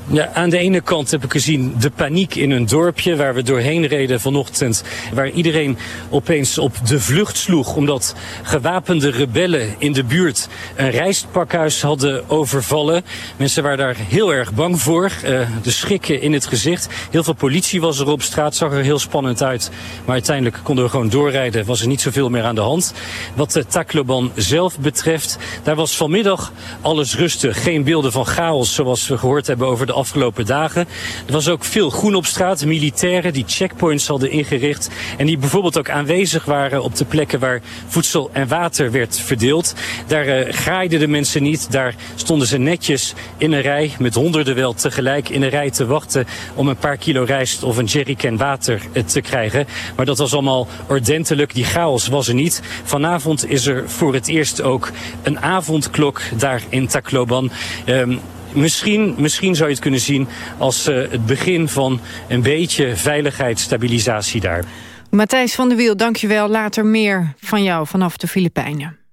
Ja, aan de ene kant heb ik gezien de paniek in een dorpje waar we doorheen reden vanochtend. Waar iedereen opeens op de vlucht sloeg omdat gewapende rebellen in de buurt een rijstpakhuis hadden overvallen. Mensen waren daar heel erg bang voor. Uh, de schrikken in het gezicht. Heel veel politie was er op straat, zag er heel spannend uit. Maar uiteindelijk konden we gewoon doorrijden, was er niet zoveel meer aan de hand. Wat de Tacloban zelf betreft, daar was vanmiddag alles rustig. Geen beelden van chaos zoals we gehoord hebben over de afgelopen dagen. Er was ook veel groen op straat. Militairen die checkpoints hadden ingericht. En die bijvoorbeeld ook aanwezig waren op de plekken waar voedsel en water werd verdeeld. Daar uh, graaiden de mensen niet. Daar stonden ze netjes in een rij met honderden wel tegelijk in een rij te wachten om een paar kilo rijst of een jerrycan water uh, te krijgen. Maar dat was allemaal ordentelijk. Die chaos was er niet. Vanavond is er voor het eerst ook een avondklok daar in Tacloban. Um, Misschien, misschien zou je het kunnen zien als uh, het begin van een beetje veiligheidsstabilisatie daar. Matthijs van der Wiel, dankjewel. Later meer van jou vanaf de Filipijnen.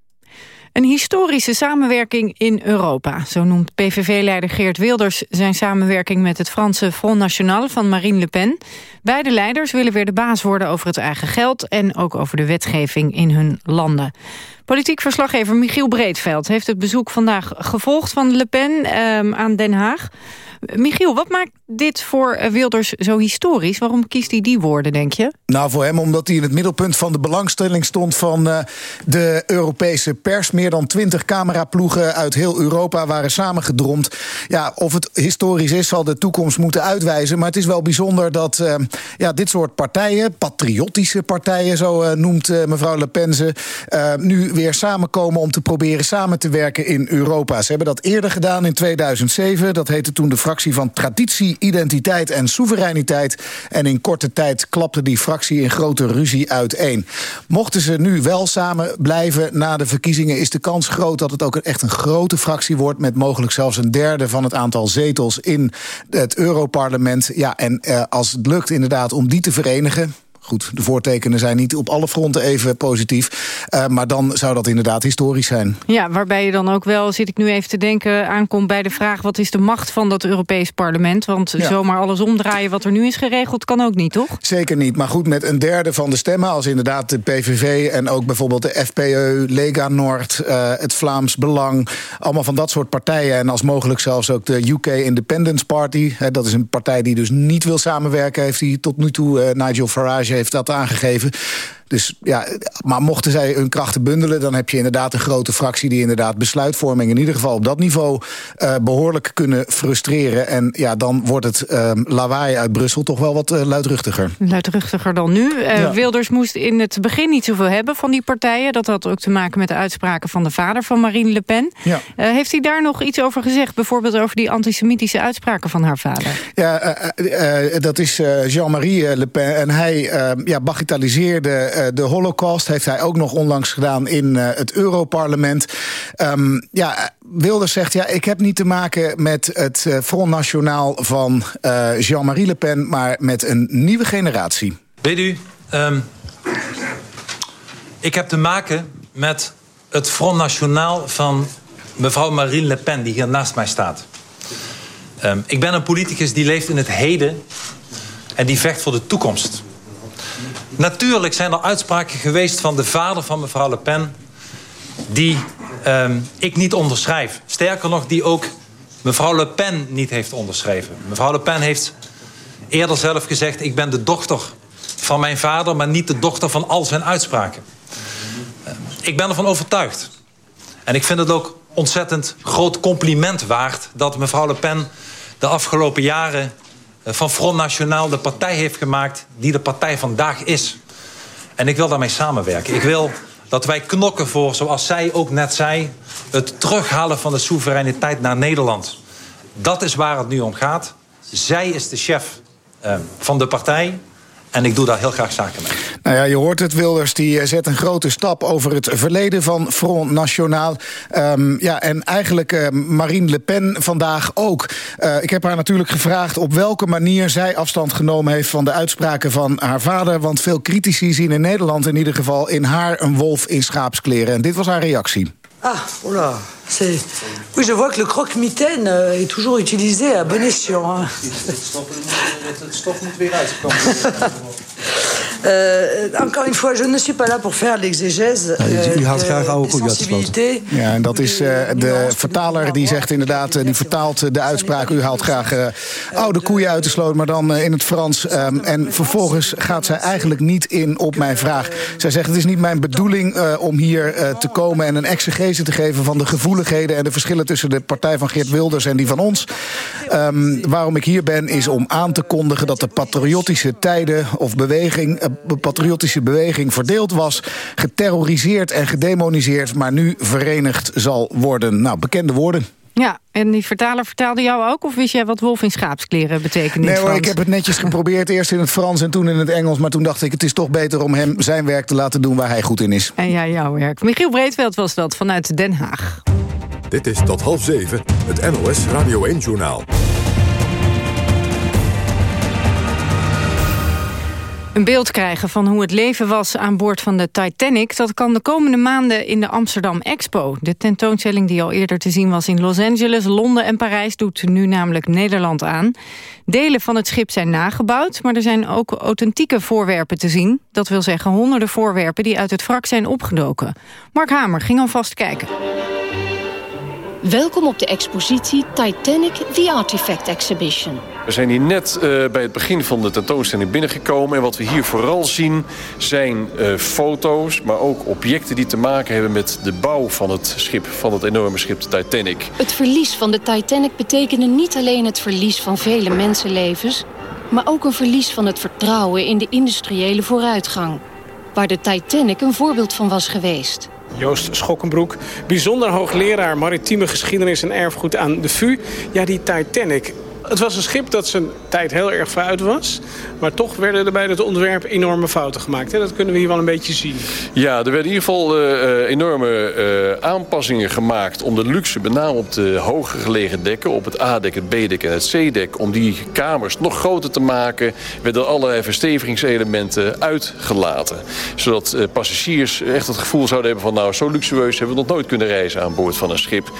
Een historische samenwerking in Europa. Zo noemt PVV-leider Geert Wilders zijn samenwerking met het Franse Front National van Marine Le Pen. Beide leiders willen weer de baas worden over het eigen geld en ook over de wetgeving in hun landen. Politiek verslaggever Michiel Breedveld heeft het bezoek vandaag gevolgd van Le Pen eh, aan Den Haag. Michiel, wat maakt dit voor eh, Wilders zo historisch? Waarom kiest hij die woorden, denk je? Nou, voor hem omdat hij in het middelpunt van de belangstelling stond... van uh, de Europese pers. Meer dan twintig cameraploegen uit heel Europa waren samengedromd. Ja, of het historisch is, zal de toekomst moeten uitwijzen. Maar het is wel bijzonder dat uh, ja, dit soort partijen... patriotische partijen, zo noemt mevrouw Le Pen ze... nu weer samenkomen om te proberen samen te werken in Europa. Ze hebben dat eerder gedaan in 2007. Dat heette toen de fractie van traditie, identiteit en soevereiniteit. En in korte tijd klapte die fractie in grote ruzie uiteen. Mochten ze nu wel samen blijven na de verkiezingen... is de kans groot dat het ook echt een grote fractie wordt... met mogelijk zelfs een derde van het aantal zetels in het Europarlement. Ja, en uh, als het lukt inderdaad om die te verenigen goed, de voortekenen zijn niet op alle fronten even positief. Uh, maar dan zou dat inderdaad historisch zijn. Ja, waarbij je dan ook wel, zit ik nu even te denken... aankomt bij de vraag wat is de macht van dat Europees parlement? Want ja. zomaar alles omdraaien wat er nu is geregeld kan ook niet, toch? Zeker niet, maar goed, met een derde van de stemmen... als inderdaad de PVV en ook bijvoorbeeld de FPE, Lega Noord... Uh, het Vlaams Belang, allemaal van dat soort partijen... en als mogelijk zelfs ook de UK Independence Party... Hè, dat is een partij die dus niet wil samenwerken... heeft hij tot nu toe uh, Nigel Farage heeft dat aangegeven. Dus ja, maar mochten zij hun krachten bundelen... dan heb je inderdaad een grote fractie die inderdaad besluitvorming... in ieder geval op dat niveau uh, behoorlijk kunnen frustreren. En ja, dan wordt het uh, lawaai uit Brussel toch wel wat uh, luidruchtiger. Luidruchtiger dan nu. Ja. Wilders moest in het begin niet zoveel hebben van die partijen. Dat had ook te maken met de uitspraken van de vader van Marine Le Pen. Ja. heeft hij daar nog iets over gezegd? Bijvoorbeeld over die antisemitische uitspraken van haar vader? Ja, dat is Jean-Marie Le Pen. En hij ja, bagatelliseerde de holocaust heeft hij ook nog onlangs gedaan in uh, het Europarlement. Um, ja, Wilders zegt, ja, ik heb niet te maken met het Front National van Jean-Marie Le Pen... maar met een nieuwe generatie. Weet u, um, ik heb te maken met het Front National van mevrouw Marine Le Pen... die hier naast mij staat. Um, ik ben een politicus die leeft in het heden... en die vecht voor de toekomst. Natuurlijk zijn er uitspraken geweest van de vader van mevrouw Le Pen... die ehm, ik niet onderschrijf. Sterker nog, die ook mevrouw Le Pen niet heeft onderschreven. Mevrouw Le Pen heeft eerder zelf gezegd... ik ben de dochter van mijn vader, maar niet de dochter van al zijn uitspraken. Ehm, ik ben ervan overtuigd. En ik vind het ook ontzettend groot compliment waard... dat mevrouw Le Pen de afgelopen jaren eh, van Front Nationaal de partij heeft gemaakt... die de partij vandaag is. En ik wil daarmee samenwerken. Ik wil dat wij knokken voor, zoals zij ook net zei... het terughalen van de soevereiniteit naar Nederland. Dat is waar het nu om gaat. Zij is de chef uh, van de partij. En ik doe daar heel graag zaken mee. Nou ja, je hoort het, Wilders die eh, zet een grote stap over het verleden van Front National. Um, ja, en eigenlijk uh, Marine Le Pen vandaag ook. Uh, ik heb haar natuurlijk gevraagd op welke manier zij afstand genomen heeft van de uitspraken van haar vader. Want veel critici zien in Nederland in ieder geval in haar een wolf in schaapskleren. En dit was haar reactie. Ah, oula, c'est... Oui, je vois que le croque-mitaine euh, est toujours utilisé à bon escient. Hein. Euh, encore une fois, je ne suis pas là pour faire l'exégèse. Uh, U haalt graag oude koeien Ja, en dat is uh, de vertaler die zegt inderdaad, uh, die vertaalt de uitspraak. U haalt graag uh, oude koeien uit de sloot, maar dan in het Frans. Um, en vervolgens gaat zij eigenlijk niet in op mijn vraag. Zij zegt, het is niet mijn bedoeling om hier te komen en een exegese te geven van de gevoeligheden en de verschillen tussen de partij van Geert Wilders en die van ons. Um, waarom ik hier ben, is om aan te kondigen dat de patriotische tijden of beweging patriotische beweging verdeeld was... geterroriseerd en gedemoniseerd, maar nu verenigd zal worden. Nou, bekende woorden. Ja, en die vertaler vertaalde jou ook? Of wist jij wat wolf in schaapskleren betekent? Nee hoor, ik heb het netjes geprobeerd. Eerst in het Frans en toen in het Engels. Maar toen dacht ik, het is toch beter om hem zijn werk te laten doen... waar hij goed in is. En ja, jouw werk. Michiel Breedveld was dat, vanuit Den Haag. Dit is tot half zeven, het NOS Radio 1-journaal. Een beeld krijgen van hoe het leven was aan boord van de Titanic... dat kan de komende maanden in de Amsterdam Expo. De tentoonstelling die al eerder te zien was in Los Angeles, Londen en Parijs... doet nu namelijk Nederland aan. Delen van het schip zijn nagebouwd, maar er zijn ook authentieke voorwerpen te zien. Dat wil zeggen honderden voorwerpen die uit het wrak zijn opgedoken. Mark Hamer ging alvast kijken. Welkom op de expositie Titanic The Artifact Exhibition. We zijn hier net uh, bij het begin van de tentoonstelling binnengekomen. En wat we hier vooral zien zijn uh, foto's, maar ook objecten die te maken hebben met de bouw van het schip, van het enorme schip de Titanic. Het verlies van de Titanic betekende niet alleen het verlies van vele mensenlevens, maar ook een verlies van het vertrouwen in de industriële vooruitgang. Waar de Titanic een voorbeeld van was geweest. Joost Schokkenbroek, bijzonder hoogleraar maritieme geschiedenis en erfgoed aan de VU. Ja, die Titanic, het was een schip dat zijn tijd heel erg vooruit was. Maar toch werden er bij het ontwerp enorme fouten gemaakt. Hè? Dat kunnen we hier wel een beetje zien. Ja, er werden in ieder geval uh, enorme uh, aanpassingen gemaakt... om de luxe, met name op de hoger gelegen dekken... op het A-dek, het B-dek en het C-dek... om die kamers nog groter te maken... werden allerlei verstevigingselementen uitgelaten. Zodat passagiers echt het gevoel zouden hebben van... nou, zo luxueus hebben we nog nooit kunnen reizen aan boord van een schip.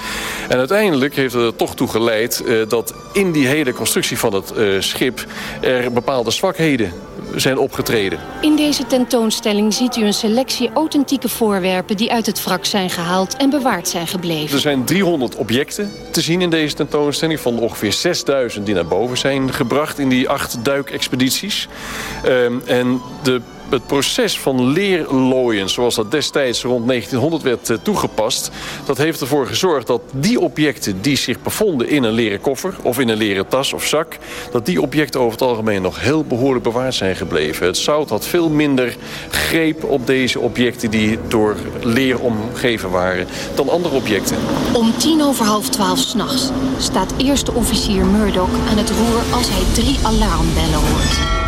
En uiteindelijk heeft het er toch toe geleid... dat in die hele constructie van het schip er bepaalde zwakheden zijn opgetreden. In deze tentoonstelling ziet u een selectie authentieke voorwerpen... die uit het wrak zijn gehaald en bewaard zijn gebleven. Er zijn 300 objecten te zien in deze tentoonstelling... van ongeveer 6000 die naar boven zijn gebracht in die acht duikexpedities. Um, en de het proces van leerlooien, zoals dat destijds rond 1900 werd uh, toegepast... dat heeft ervoor gezorgd dat die objecten die zich bevonden in een leren koffer... of in een leren tas of zak... dat die objecten over het algemeen nog heel behoorlijk bewaard zijn gebleven. Het zout had veel minder greep op deze objecten die door leer omgeven waren... dan andere objecten. Om tien over half twaalf s'nachts staat eerste officier Murdoch aan het roer... als hij drie alarmbellen hoort.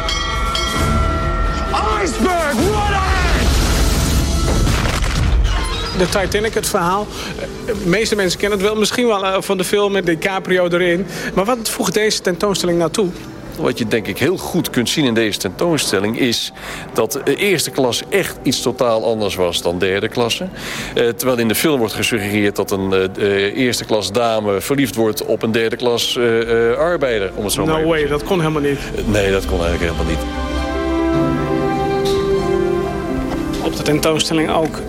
De Titanic, het verhaal. De meeste mensen kennen het wel. Misschien wel van de film met DiCaprio erin. Maar wat voegt deze tentoonstelling naartoe? Wat je denk ik heel goed kunt zien in deze tentoonstelling... is dat de eerste klas echt iets totaal anders was dan derde klasse. Uh, terwijl in de film wordt gesuggereerd dat een eerste klas dame... verliefd wordt op een derde klas arbeider. Om het zo no way, dat kon helemaal niet. nee, dat kon eigenlijk helemaal niet. op de tentoonstelling ook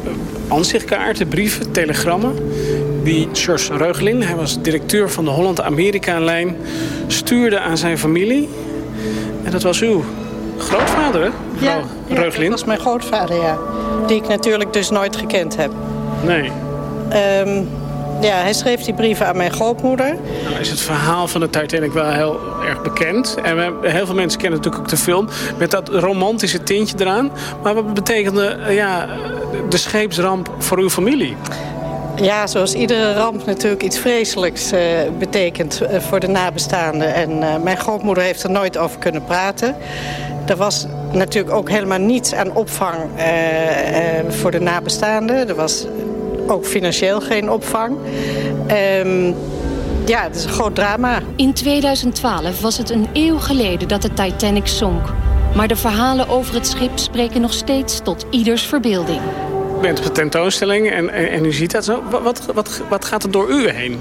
ansichtkaarten, brieven, telegrammen. Die George Reuglin, hij was directeur van de Holland-Amerika-lijn... stuurde aan zijn familie. En dat was uw grootvader, hè? Ja, ja, dat was mijn grootvader, ja. Die ik natuurlijk dus nooit gekend heb. Nee. Ehm, ja, hij schreef die brieven aan mijn grootmoeder. Nou is het verhaal van de Titanic wel heel erg bekend. En we, heel veel mensen kennen natuurlijk ook de film. Met dat romantische tintje eraan. Maar wat betekende eh, ja, de scheepsramp voor uw familie? Ja, zoals iedere ramp natuurlijk iets vreselijks uh, betekent uh, voor de nabestaanden. En uh, mijn grootmoeder heeft er nooit over kunnen praten. Er was natuurlijk ook helemaal niets aan opvang voor de nabestaanden. Er was ook financieel geen opvang. Um, ja, het is een groot drama. In 2012 was het een eeuw geleden dat de Titanic zonk. Maar de verhalen over het schip spreken nog steeds tot ieders verbeelding. U bent op de tentoonstelling en, en, en u ziet dat zo. Wat, wat, wat gaat er door u heen?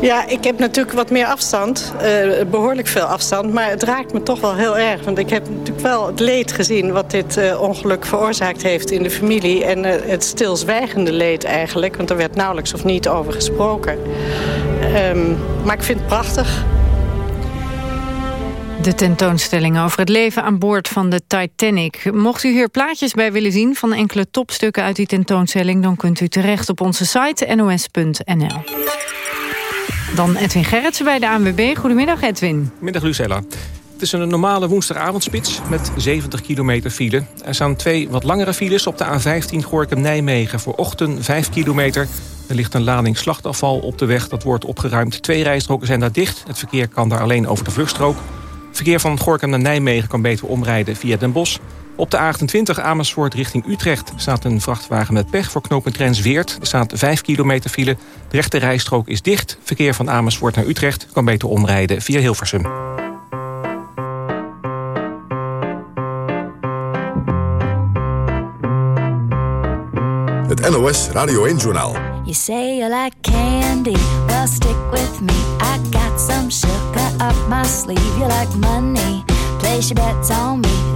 Ja, ik heb natuurlijk wat meer afstand. Uh, behoorlijk veel afstand. Maar het raakt me toch wel heel erg. Want ik heb natuurlijk wel het leed gezien... wat dit uh, ongeluk veroorzaakt heeft in de familie. En uh, het stilzwijgende leed eigenlijk. Want er werd nauwelijks of niet over gesproken. Um, maar ik vind het prachtig. De tentoonstelling over het leven aan boord van de Titanic. Mocht u hier plaatjes bij willen zien van enkele topstukken uit die tentoonstelling... dan kunt u terecht op onze site nos.nl. Dan Edwin Gerritsen bij de ANWB. Goedemiddag Edwin. Middag Lucella. Het is een normale woensdagavondspits met 70 kilometer file. Er staan twee wat langere files op de A15 Gorkum-Nijmegen... voor ochtend 5 kilometer. Er ligt een lading slachtafval op de weg. Dat wordt opgeruimd. Twee rijstroken zijn daar dicht. Het verkeer kan daar alleen over de vluchtstrook. Verkeer van Gorkum naar Nijmegen kan beter omrijden via Den Bosch. Op de A28 Amersfoort richting Utrecht staat een vrachtwagen met pech voor knooppunt Rensweert. Er staat 5 kilometer file. De rechte rijstrook is dicht. Verkeer van Amersfoort naar Utrecht kan beter omrijden via Hilversum. Het NOS Radio 1-journaal. You say you like candy, well stick with me. I got some sugar up my sleeve. You like money, place your bets on me.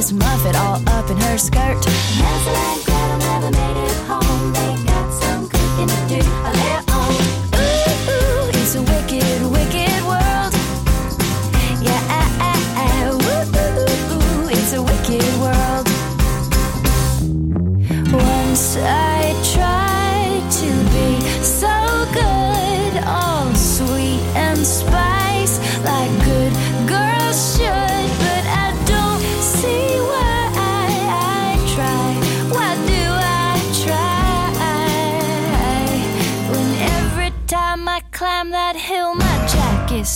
Miss Muffet all up in her skirt. Hansel and Gretel never made it home.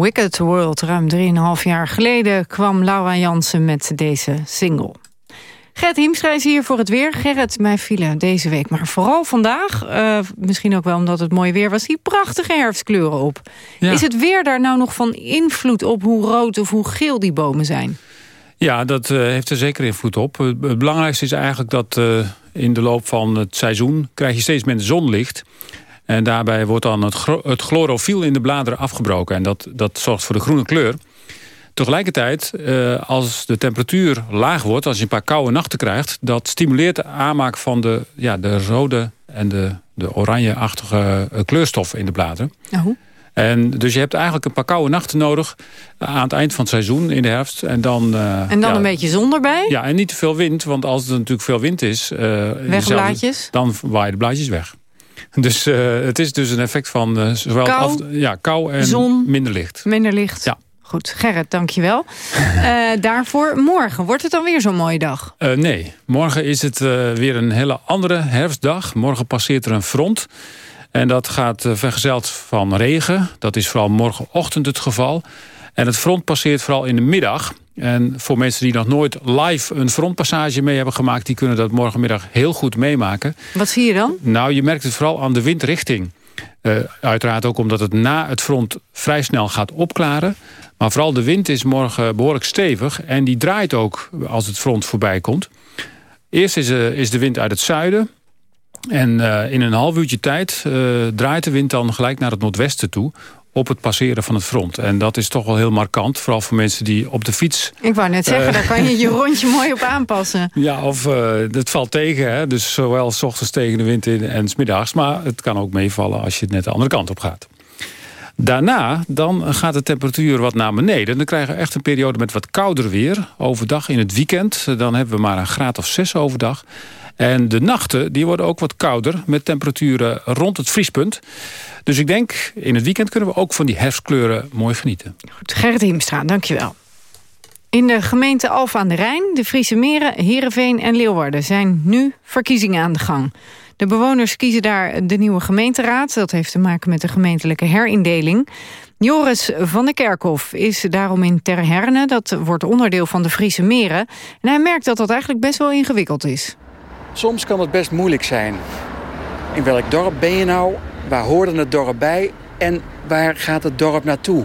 Wicked World. Ruim 3,5 jaar geleden kwam Laura Jansen met deze single. Gert Hiemstra is hier voor het weer. Gerrit, mij vielen deze week, maar vooral vandaag... Uh, misschien ook wel omdat het mooi weer was... die prachtige herfstkleuren op. Ja. Is het weer daar nou nog van invloed op hoe rood of hoe geel die bomen zijn? Ja, dat uh, heeft er zeker invloed op. Het belangrijkste is eigenlijk dat uh, in de loop van het seizoen... krijg je steeds minder zonlicht. En daarbij wordt dan het, het chlorofiel in de bladeren afgebroken. En dat, dat zorgt voor de groene kleur. Tegelijkertijd, uh, als de temperatuur laag wordt... als je een paar koude nachten krijgt... dat stimuleert de aanmaak van de, ja, de rode en de, de oranje-achtige kleurstof in de bladeren. Oh. En dus je hebt eigenlijk een paar koude nachten nodig aan het eind van het seizoen in de herfst. En dan, uh, en dan ja, een beetje zon erbij? Ja, en niet te veel wind, want als er natuurlijk veel wind is... Uh? Dan waaien de blaadjes weg. Dus uh, het is dus een effect van zowel kou, af, ja, kou en zon, minder licht. Minder licht. Ja. Goed, Gerrit, dankjewel. uh, daarvoor morgen. Wordt het dan weer zo'n mooie dag? Uh, nee, morgen is het uh, weer een hele andere herfstdag. Morgen passeert er een front. En dat gaat vergezeld van regen. Dat is vooral morgenochtend het geval. En het front passeert vooral in de middag. En voor mensen die nog nooit live een frontpassage mee hebben gemaakt... die kunnen dat morgenmiddag heel goed meemaken. Wat zie je dan? Nou, je merkt het vooral aan de windrichting. Uh, uiteraard ook omdat het na het front vrij snel gaat opklaren. Maar vooral de wind is morgen behoorlijk stevig. En die draait ook als het front voorbij komt. Eerst is, uh, is de wind uit het zuiden. En uh, in een half uurtje tijd draait de wind dan gelijk naar het noordwesten toe op het passeren van het front. En dat is toch wel heel markant. Vooral voor mensen die op de fiets... Ik wou net zeggen, uh, daar kan je je rondje mooi op aanpassen. Ja, of uh, het valt tegen. Hè? Dus zowel s ochtends tegen de wind in en s middags. Maar het kan ook meevallen als je net de andere kant op gaat. Daarna dan gaat de temperatuur wat naar beneden. Dan krijgen we echt een periode met wat kouder weer. Overdag in het weekend. Dan hebben we maar een graad of zes overdag. En de nachten die worden ook wat kouder met temperaturen rond het vriespunt. Dus ik denk, in het weekend kunnen we ook van die herfstkleuren mooi genieten. Goed, Gerrit Hiemstra, dankjewel. In de gemeente Alphen aan de Rijn, de Friese Meren, Heerenveen en Leeuwarden... zijn nu verkiezingen aan de gang. De bewoners kiezen daar de nieuwe gemeenteraad. Dat heeft te maken met de gemeentelijke herindeling. Joris van der Kerkhof is daarom in Terherne. Dat wordt onderdeel van de Friese Meren. En hij merkt dat dat eigenlijk best wel ingewikkeld is. Soms kan het best moeilijk zijn. In welk dorp ben je nou? Waar hoorde het dorp bij? En waar gaat het dorp naartoe?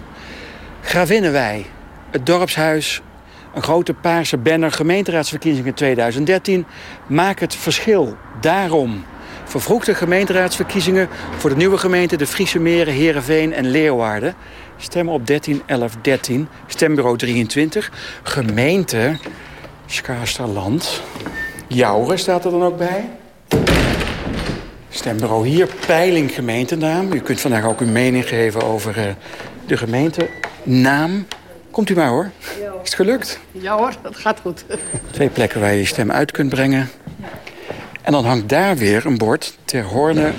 Gravinnenwei, het dorpshuis, een grote paarse banner... gemeenteraadsverkiezingen 2013, maak het verschil. Daarom vervroegde gemeenteraadsverkiezingen... voor de nieuwe gemeente de Friese Meren, Heerenveen en Leeuwarden. Stemmen op 13 11 13, stembureau 23. Gemeente Skaarsterland. Jouren staat er dan ook bij. Stembureau hier, peiling gemeentenaam. U kunt vandaag ook uw mening geven over uh, de gemeentenaam. Komt u maar hoor. Is het gelukt? Ja hoor, dat gaat goed. Twee plekken waar je je stem uit kunt brengen. En dan hangt daar weer een bord. Ter Horne,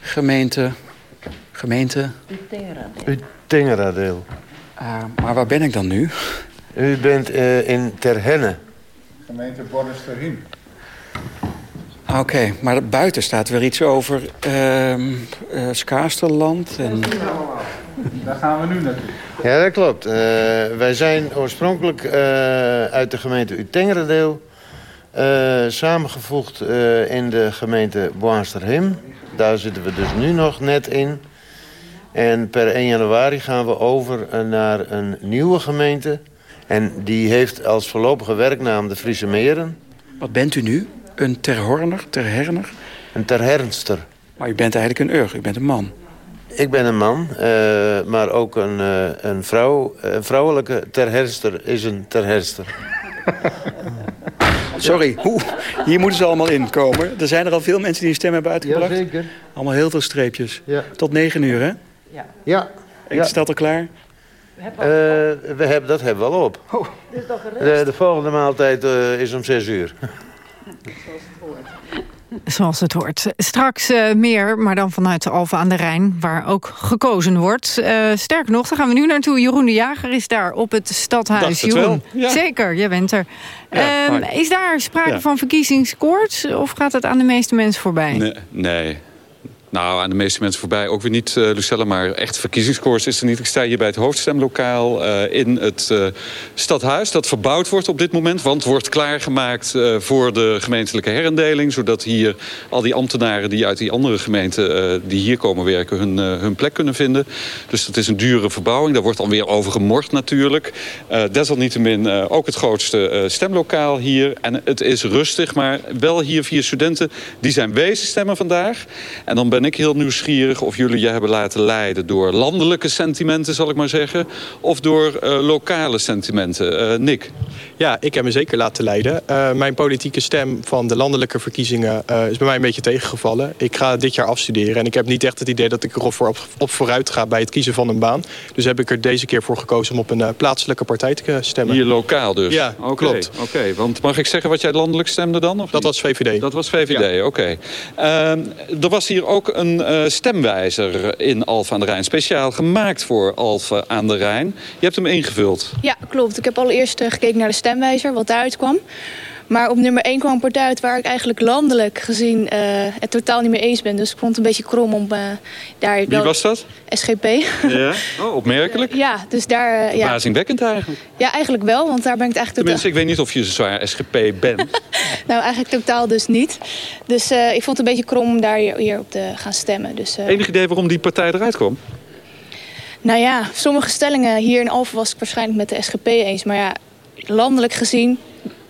gemeente... Gemeente... Utengeradeel. Uh, maar waar ben ik dan nu? U bent uh, in Terhenne. Gemeente Bordesterhien. Oké, okay, maar buiten staat weer iets over uh, uh, Skaarsterland. En... Daar gaan we nu naartoe. Ja, dat klopt. Uh, wij zijn oorspronkelijk uh, uit de gemeente Utengeradeel... Uh, samengevoegd in de gemeente Boasterhim. Daar zitten we dus nu nog net in. En per 1 januari gaan we over naar een nieuwe gemeente. En die heeft als voorlopige werknaam de Friese Meren. Wat bent u nu? Een terhorner, terherner? Een terhernster. Maar u bent eigenlijk een urg, u bent een man. Ik ben een man, uh, maar ook een, uh, een vrouw. Een vrouwelijke terherster is een terherster. Sorry, Oeh, hier moeten ze allemaal inkomen. Er zijn er al veel mensen die een stem hebben uitgebracht. Jazeker. Allemaal heel veel streepjes. Ja. Tot negen uur, hè? Ja. ja. ja. Staat al klaar? We hebben uh, we hebben, dat hebben we al op. Oh, dit is toch de, de volgende maaltijd is om zes uur. Zoals het hoort. Straks uh, meer, maar dan vanuit de Alphen aan de Rijn... waar ook gekozen wordt. Uh, sterker nog, daar gaan we nu naartoe. Jeroen de Jager is daar op het stadhuis. Jeroen, ja. Zeker, jij bent er. Ja, um, is daar sprake ja. van verkiezingskoorts... of gaat het aan de meeste mensen voorbij? Nee, nee. Nou, aan de meeste mensen voorbij ook weer niet, uh, Lucella, maar echt verkiezingskoers is er niet. Ik sta hier bij het hoofdstemlokaal uh, in het uh, stadhuis. Dat verbouwd wordt op dit moment, want wordt klaargemaakt voor de gemeentelijke herindeling. Zodat hier al die ambtenaren die uit die andere gemeenten die hier komen werken hun, hun plek kunnen vinden. Dus dat is een dure verbouwing. Daar wordt dan weer over gemord natuurlijk. desalniettemin ook het grootste stemlokaal hier. En het is rustig, maar wel hier vier studenten die zijn wezen stemmen vandaag. En dan ben ben ik heel nieuwsgierig of jullie je hebben laten leiden... door landelijke sentimenten, zal ik maar zeggen... of door uh, lokale sentimenten. Uh, Nick? Ja, ik heb me zeker laten leiden. Uh, mijn politieke stem van de landelijke verkiezingen is bij mij een beetje tegengevallen. Ik ga dit jaar afstuderen en ik heb niet echt het idee dat ik erop voor, op, vooruit ga... bij het kiezen van een baan. Dus heb ik er deze keer voor gekozen om op een plaatselijke partij te stemmen. Hier lokaal dus? Ja, okay, klopt. Oké, want mag ik zeggen wat jij landelijk stemde dan? Of dat was VVD. Dat was VVD, ja. oké. Okay. er was hier ook een uh, stemwijzer in Alfa aan de Rijn. Speciaal gemaakt voor Alfa aan de Rijn. Je hebt hem ingevuld. Ja, klopt. Ik heb allereerst uh, gekeken naar de stemwijzer, wat daaruit kwam. Maar op nummer 1 kwam een partij uit waar ik eigenlijk landelijk gezien uh, het totaal niet mee eens ben. Dus ik vond het een beetje krom om uh, daar... Wie was dat? SGP. Ja, oh, opmerkelijk. ja, dus daar... Uh, Verbazingwekkend eigenlijk. Ja, eigenlijk wel, want daar ben ik het eigenlijk... Tenminste, ik weet niet of je zwaar SGP bent. nou, eigenlijk totaal dus niet. Dus ik vond het een beetje krom om daar hier, hier op te gaan stemmen. Dus, Enig idee waarom die partij eruit kwam? Nou ja, sommige stellingen hier in Alphen was ik waarschijnlijk met de SGP eens. Maar ja, landelijk gezien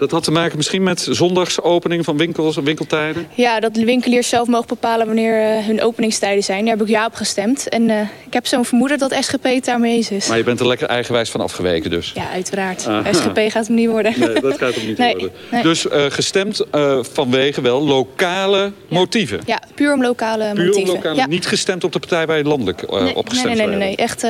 dat had te maken misschien met zondagsopening van winkels en winkeltijden? Ja, dat de winkeliers zelf mogen bepalen wanneer uh, hun openingstijden zijn. Daar heb ik ja op gestemd. En uh, ik heb zo'n vermoeden dat SGP het daarmee eens is. Maar je bent er lekker eigenwijs van afgeweken dus? Ja, uiteraard. Aha. SGP gaat hem niet worden. Nee, dat gaat hem niet nee, worden. Nee. Dus uh, gestemd vanwege wel lokale motieven? Ja, puur om lokale puur motieven. Om lokale, ja. Niet gestemd op de partij waar je landelijk nee, op gestemd Nee, nee, nee. nee. Echt...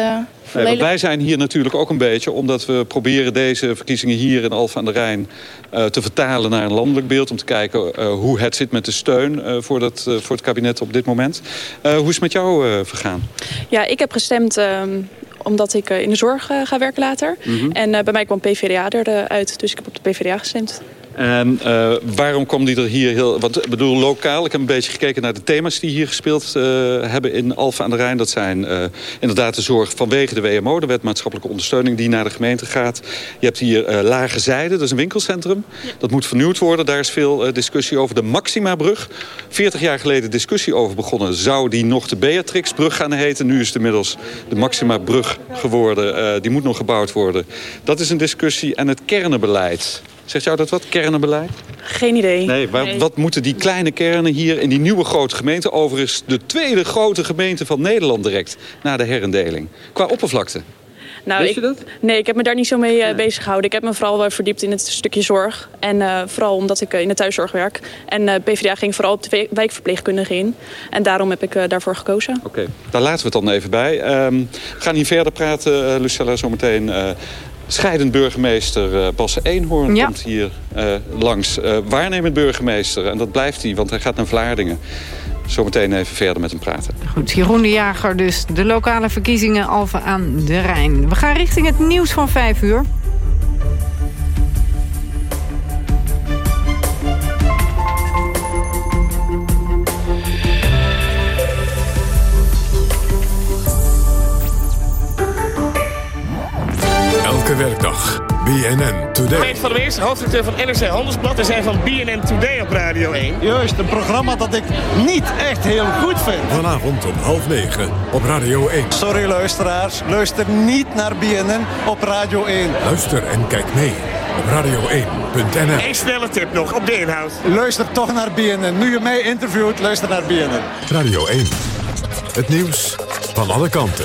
Nee, wij zijn hier natuurlijk ook een beetje... omdat we proberen deze verkiezingen hier in Alphen aan de Rijn... Uh, te vertalen naar een landelijk beeld... om te kijken uh, hoe het zit met de steun uh, voor, dat, voor het kabinet op dit moment. hoe is het met jou vergaan? Ja, ik heb gestemd... Um omdat ik in de zorg ga werken later. Mm -hmm. En bij mij kwam PvdA eruit, dus ik heb op de PvdA gestemd. En uh, waarom kwam die er hier heel... Want ik bedoel, lokaal, ik heb een beetje gekeken naar de thema's die hier gespeeld uh, hebben in Alphen aan de Rijn. Dat zijn uh, inderdaad de zorg vanwege de WMO, de wet maatschappelijke ondersteuning die naar de gemeente gaat. Je hebt hier Lage Zijde, dat is een winkelcentrum. Ja. Dat moet vernieuwd worden, daar is veel discussie over. De Maxima-brug, 40 jaar geleden discussie over begonnen. Zou die nog de Beatrixbrug gaan heten? Nu is het inmiddels de Maxima-brug geworden. die moet nog gebouwd worden. Dat is een discussie. En het kernenbeleid. Zegt jou dat wat, kernenbeleid? Geen idee. Nee, nee. wat moeten die kleine kernen hier in die nieuwe grote gemeente... overigens de tweede grote gemeente van Nederland direct... na de herindeling, qua oppervlakte? Nou, Weet je dat? nee, ik heb me daar niet zo mee uh, bezig gehouden. Ik heb me vooral uh, verdiept in het stukje zorg. En uh, vooral omdat ik in de thuiszorg werk. En PvdA ging vooral op de wijkverpleegkundige in. En daarom heb ik daarvoor gekozen. Oké, okay. daar laten we het dan even bij. Um, we gaan hier verder praten, Lucella, zometeen... Scheidend burgemeester uh, Bas Eenhoorn ja. komt hier uh, langs. Uh, waarnemend burgemeester, en dat blijft hij, want hij gaat naar Vlaardingen. Zometeen even verder met hem praten. Goed, Jeroen de Jager dus. De lokale verkiezingen Alphen aan de Rijn. We gaan richting het nieuws van 5 uur. Elke werkdag. BNN Today. Meet van der Weers, hoofdredacteur van NRC Handelsblad. We zijn van BNN Today op Radio 1. Juist, een programma dat ik niet echt heel goed vind. Vanavond om half negen op Radio 1. Sorry luisteraars, luister niet naar BNN op Radio 1. Luister en kijk mee op radio1.nl. Eén snelle tip nog op de inhoud. Luister toch naar BNN. Nu je mij interviewt, luister naar BNN. Radio 1. Het nieuws van alle kanten.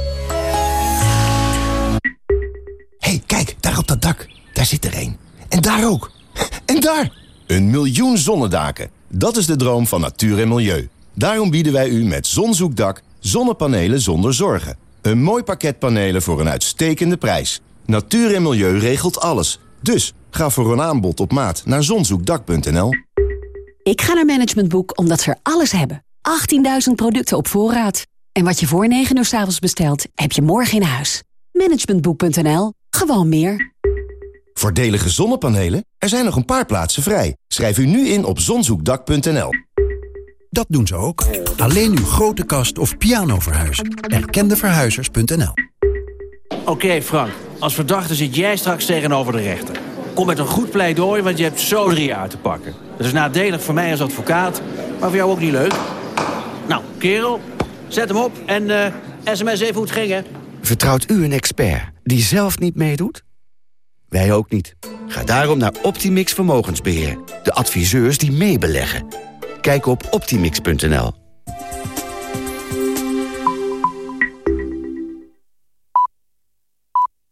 Hey, kijk, daar op dat dak. Daar zit er één. En daar ook. En daar! Een miljoen zonnedaken. Dat is de droom van natuur en milieu. Daarom bieden wij u met Zonzoekdak zonnepanelen zonder zorgen. Een mooi pakket panelen voor een uitstekende prijs. Natuur en milieu regelt alles. Dus ga voor een aanbod op maat naar zonzoekdak.nl. Ik ga naar Management Boek omdat ze er alles hebben. 18.000 producten op voorraad. En wat je voor 9 uur s avonds bestelt, heb je morgen in huis. Managementboek.nl. Gewoon meer. Voordelige zonnepanelen? Er zijn nog een paar plaatsen vrij. Schrijf u nu in op zonzoekdak.nl. Dat doen ze ook. Alleen uw grote kast of piano verhuizen. Erkendeverhuizers.nl Oké Frank, als verdachte zit jij straks tegenover de rechter. Kom met een goed pleidooi, want je hebt zo drie jaar te pakken. Dat is nadelig voor mij als advocaat, maar voor jou ook niet leuk. Nou, kerel, zet hem op en uh, sms even hoe het ging, hè. Vertrouwt u een expert die zelf niet meedoet? Wij ook niet. Ga daarom naar Optimix Vermogensbeheer. De adviseurs die meebeleggen. Kijk op optimix.nl.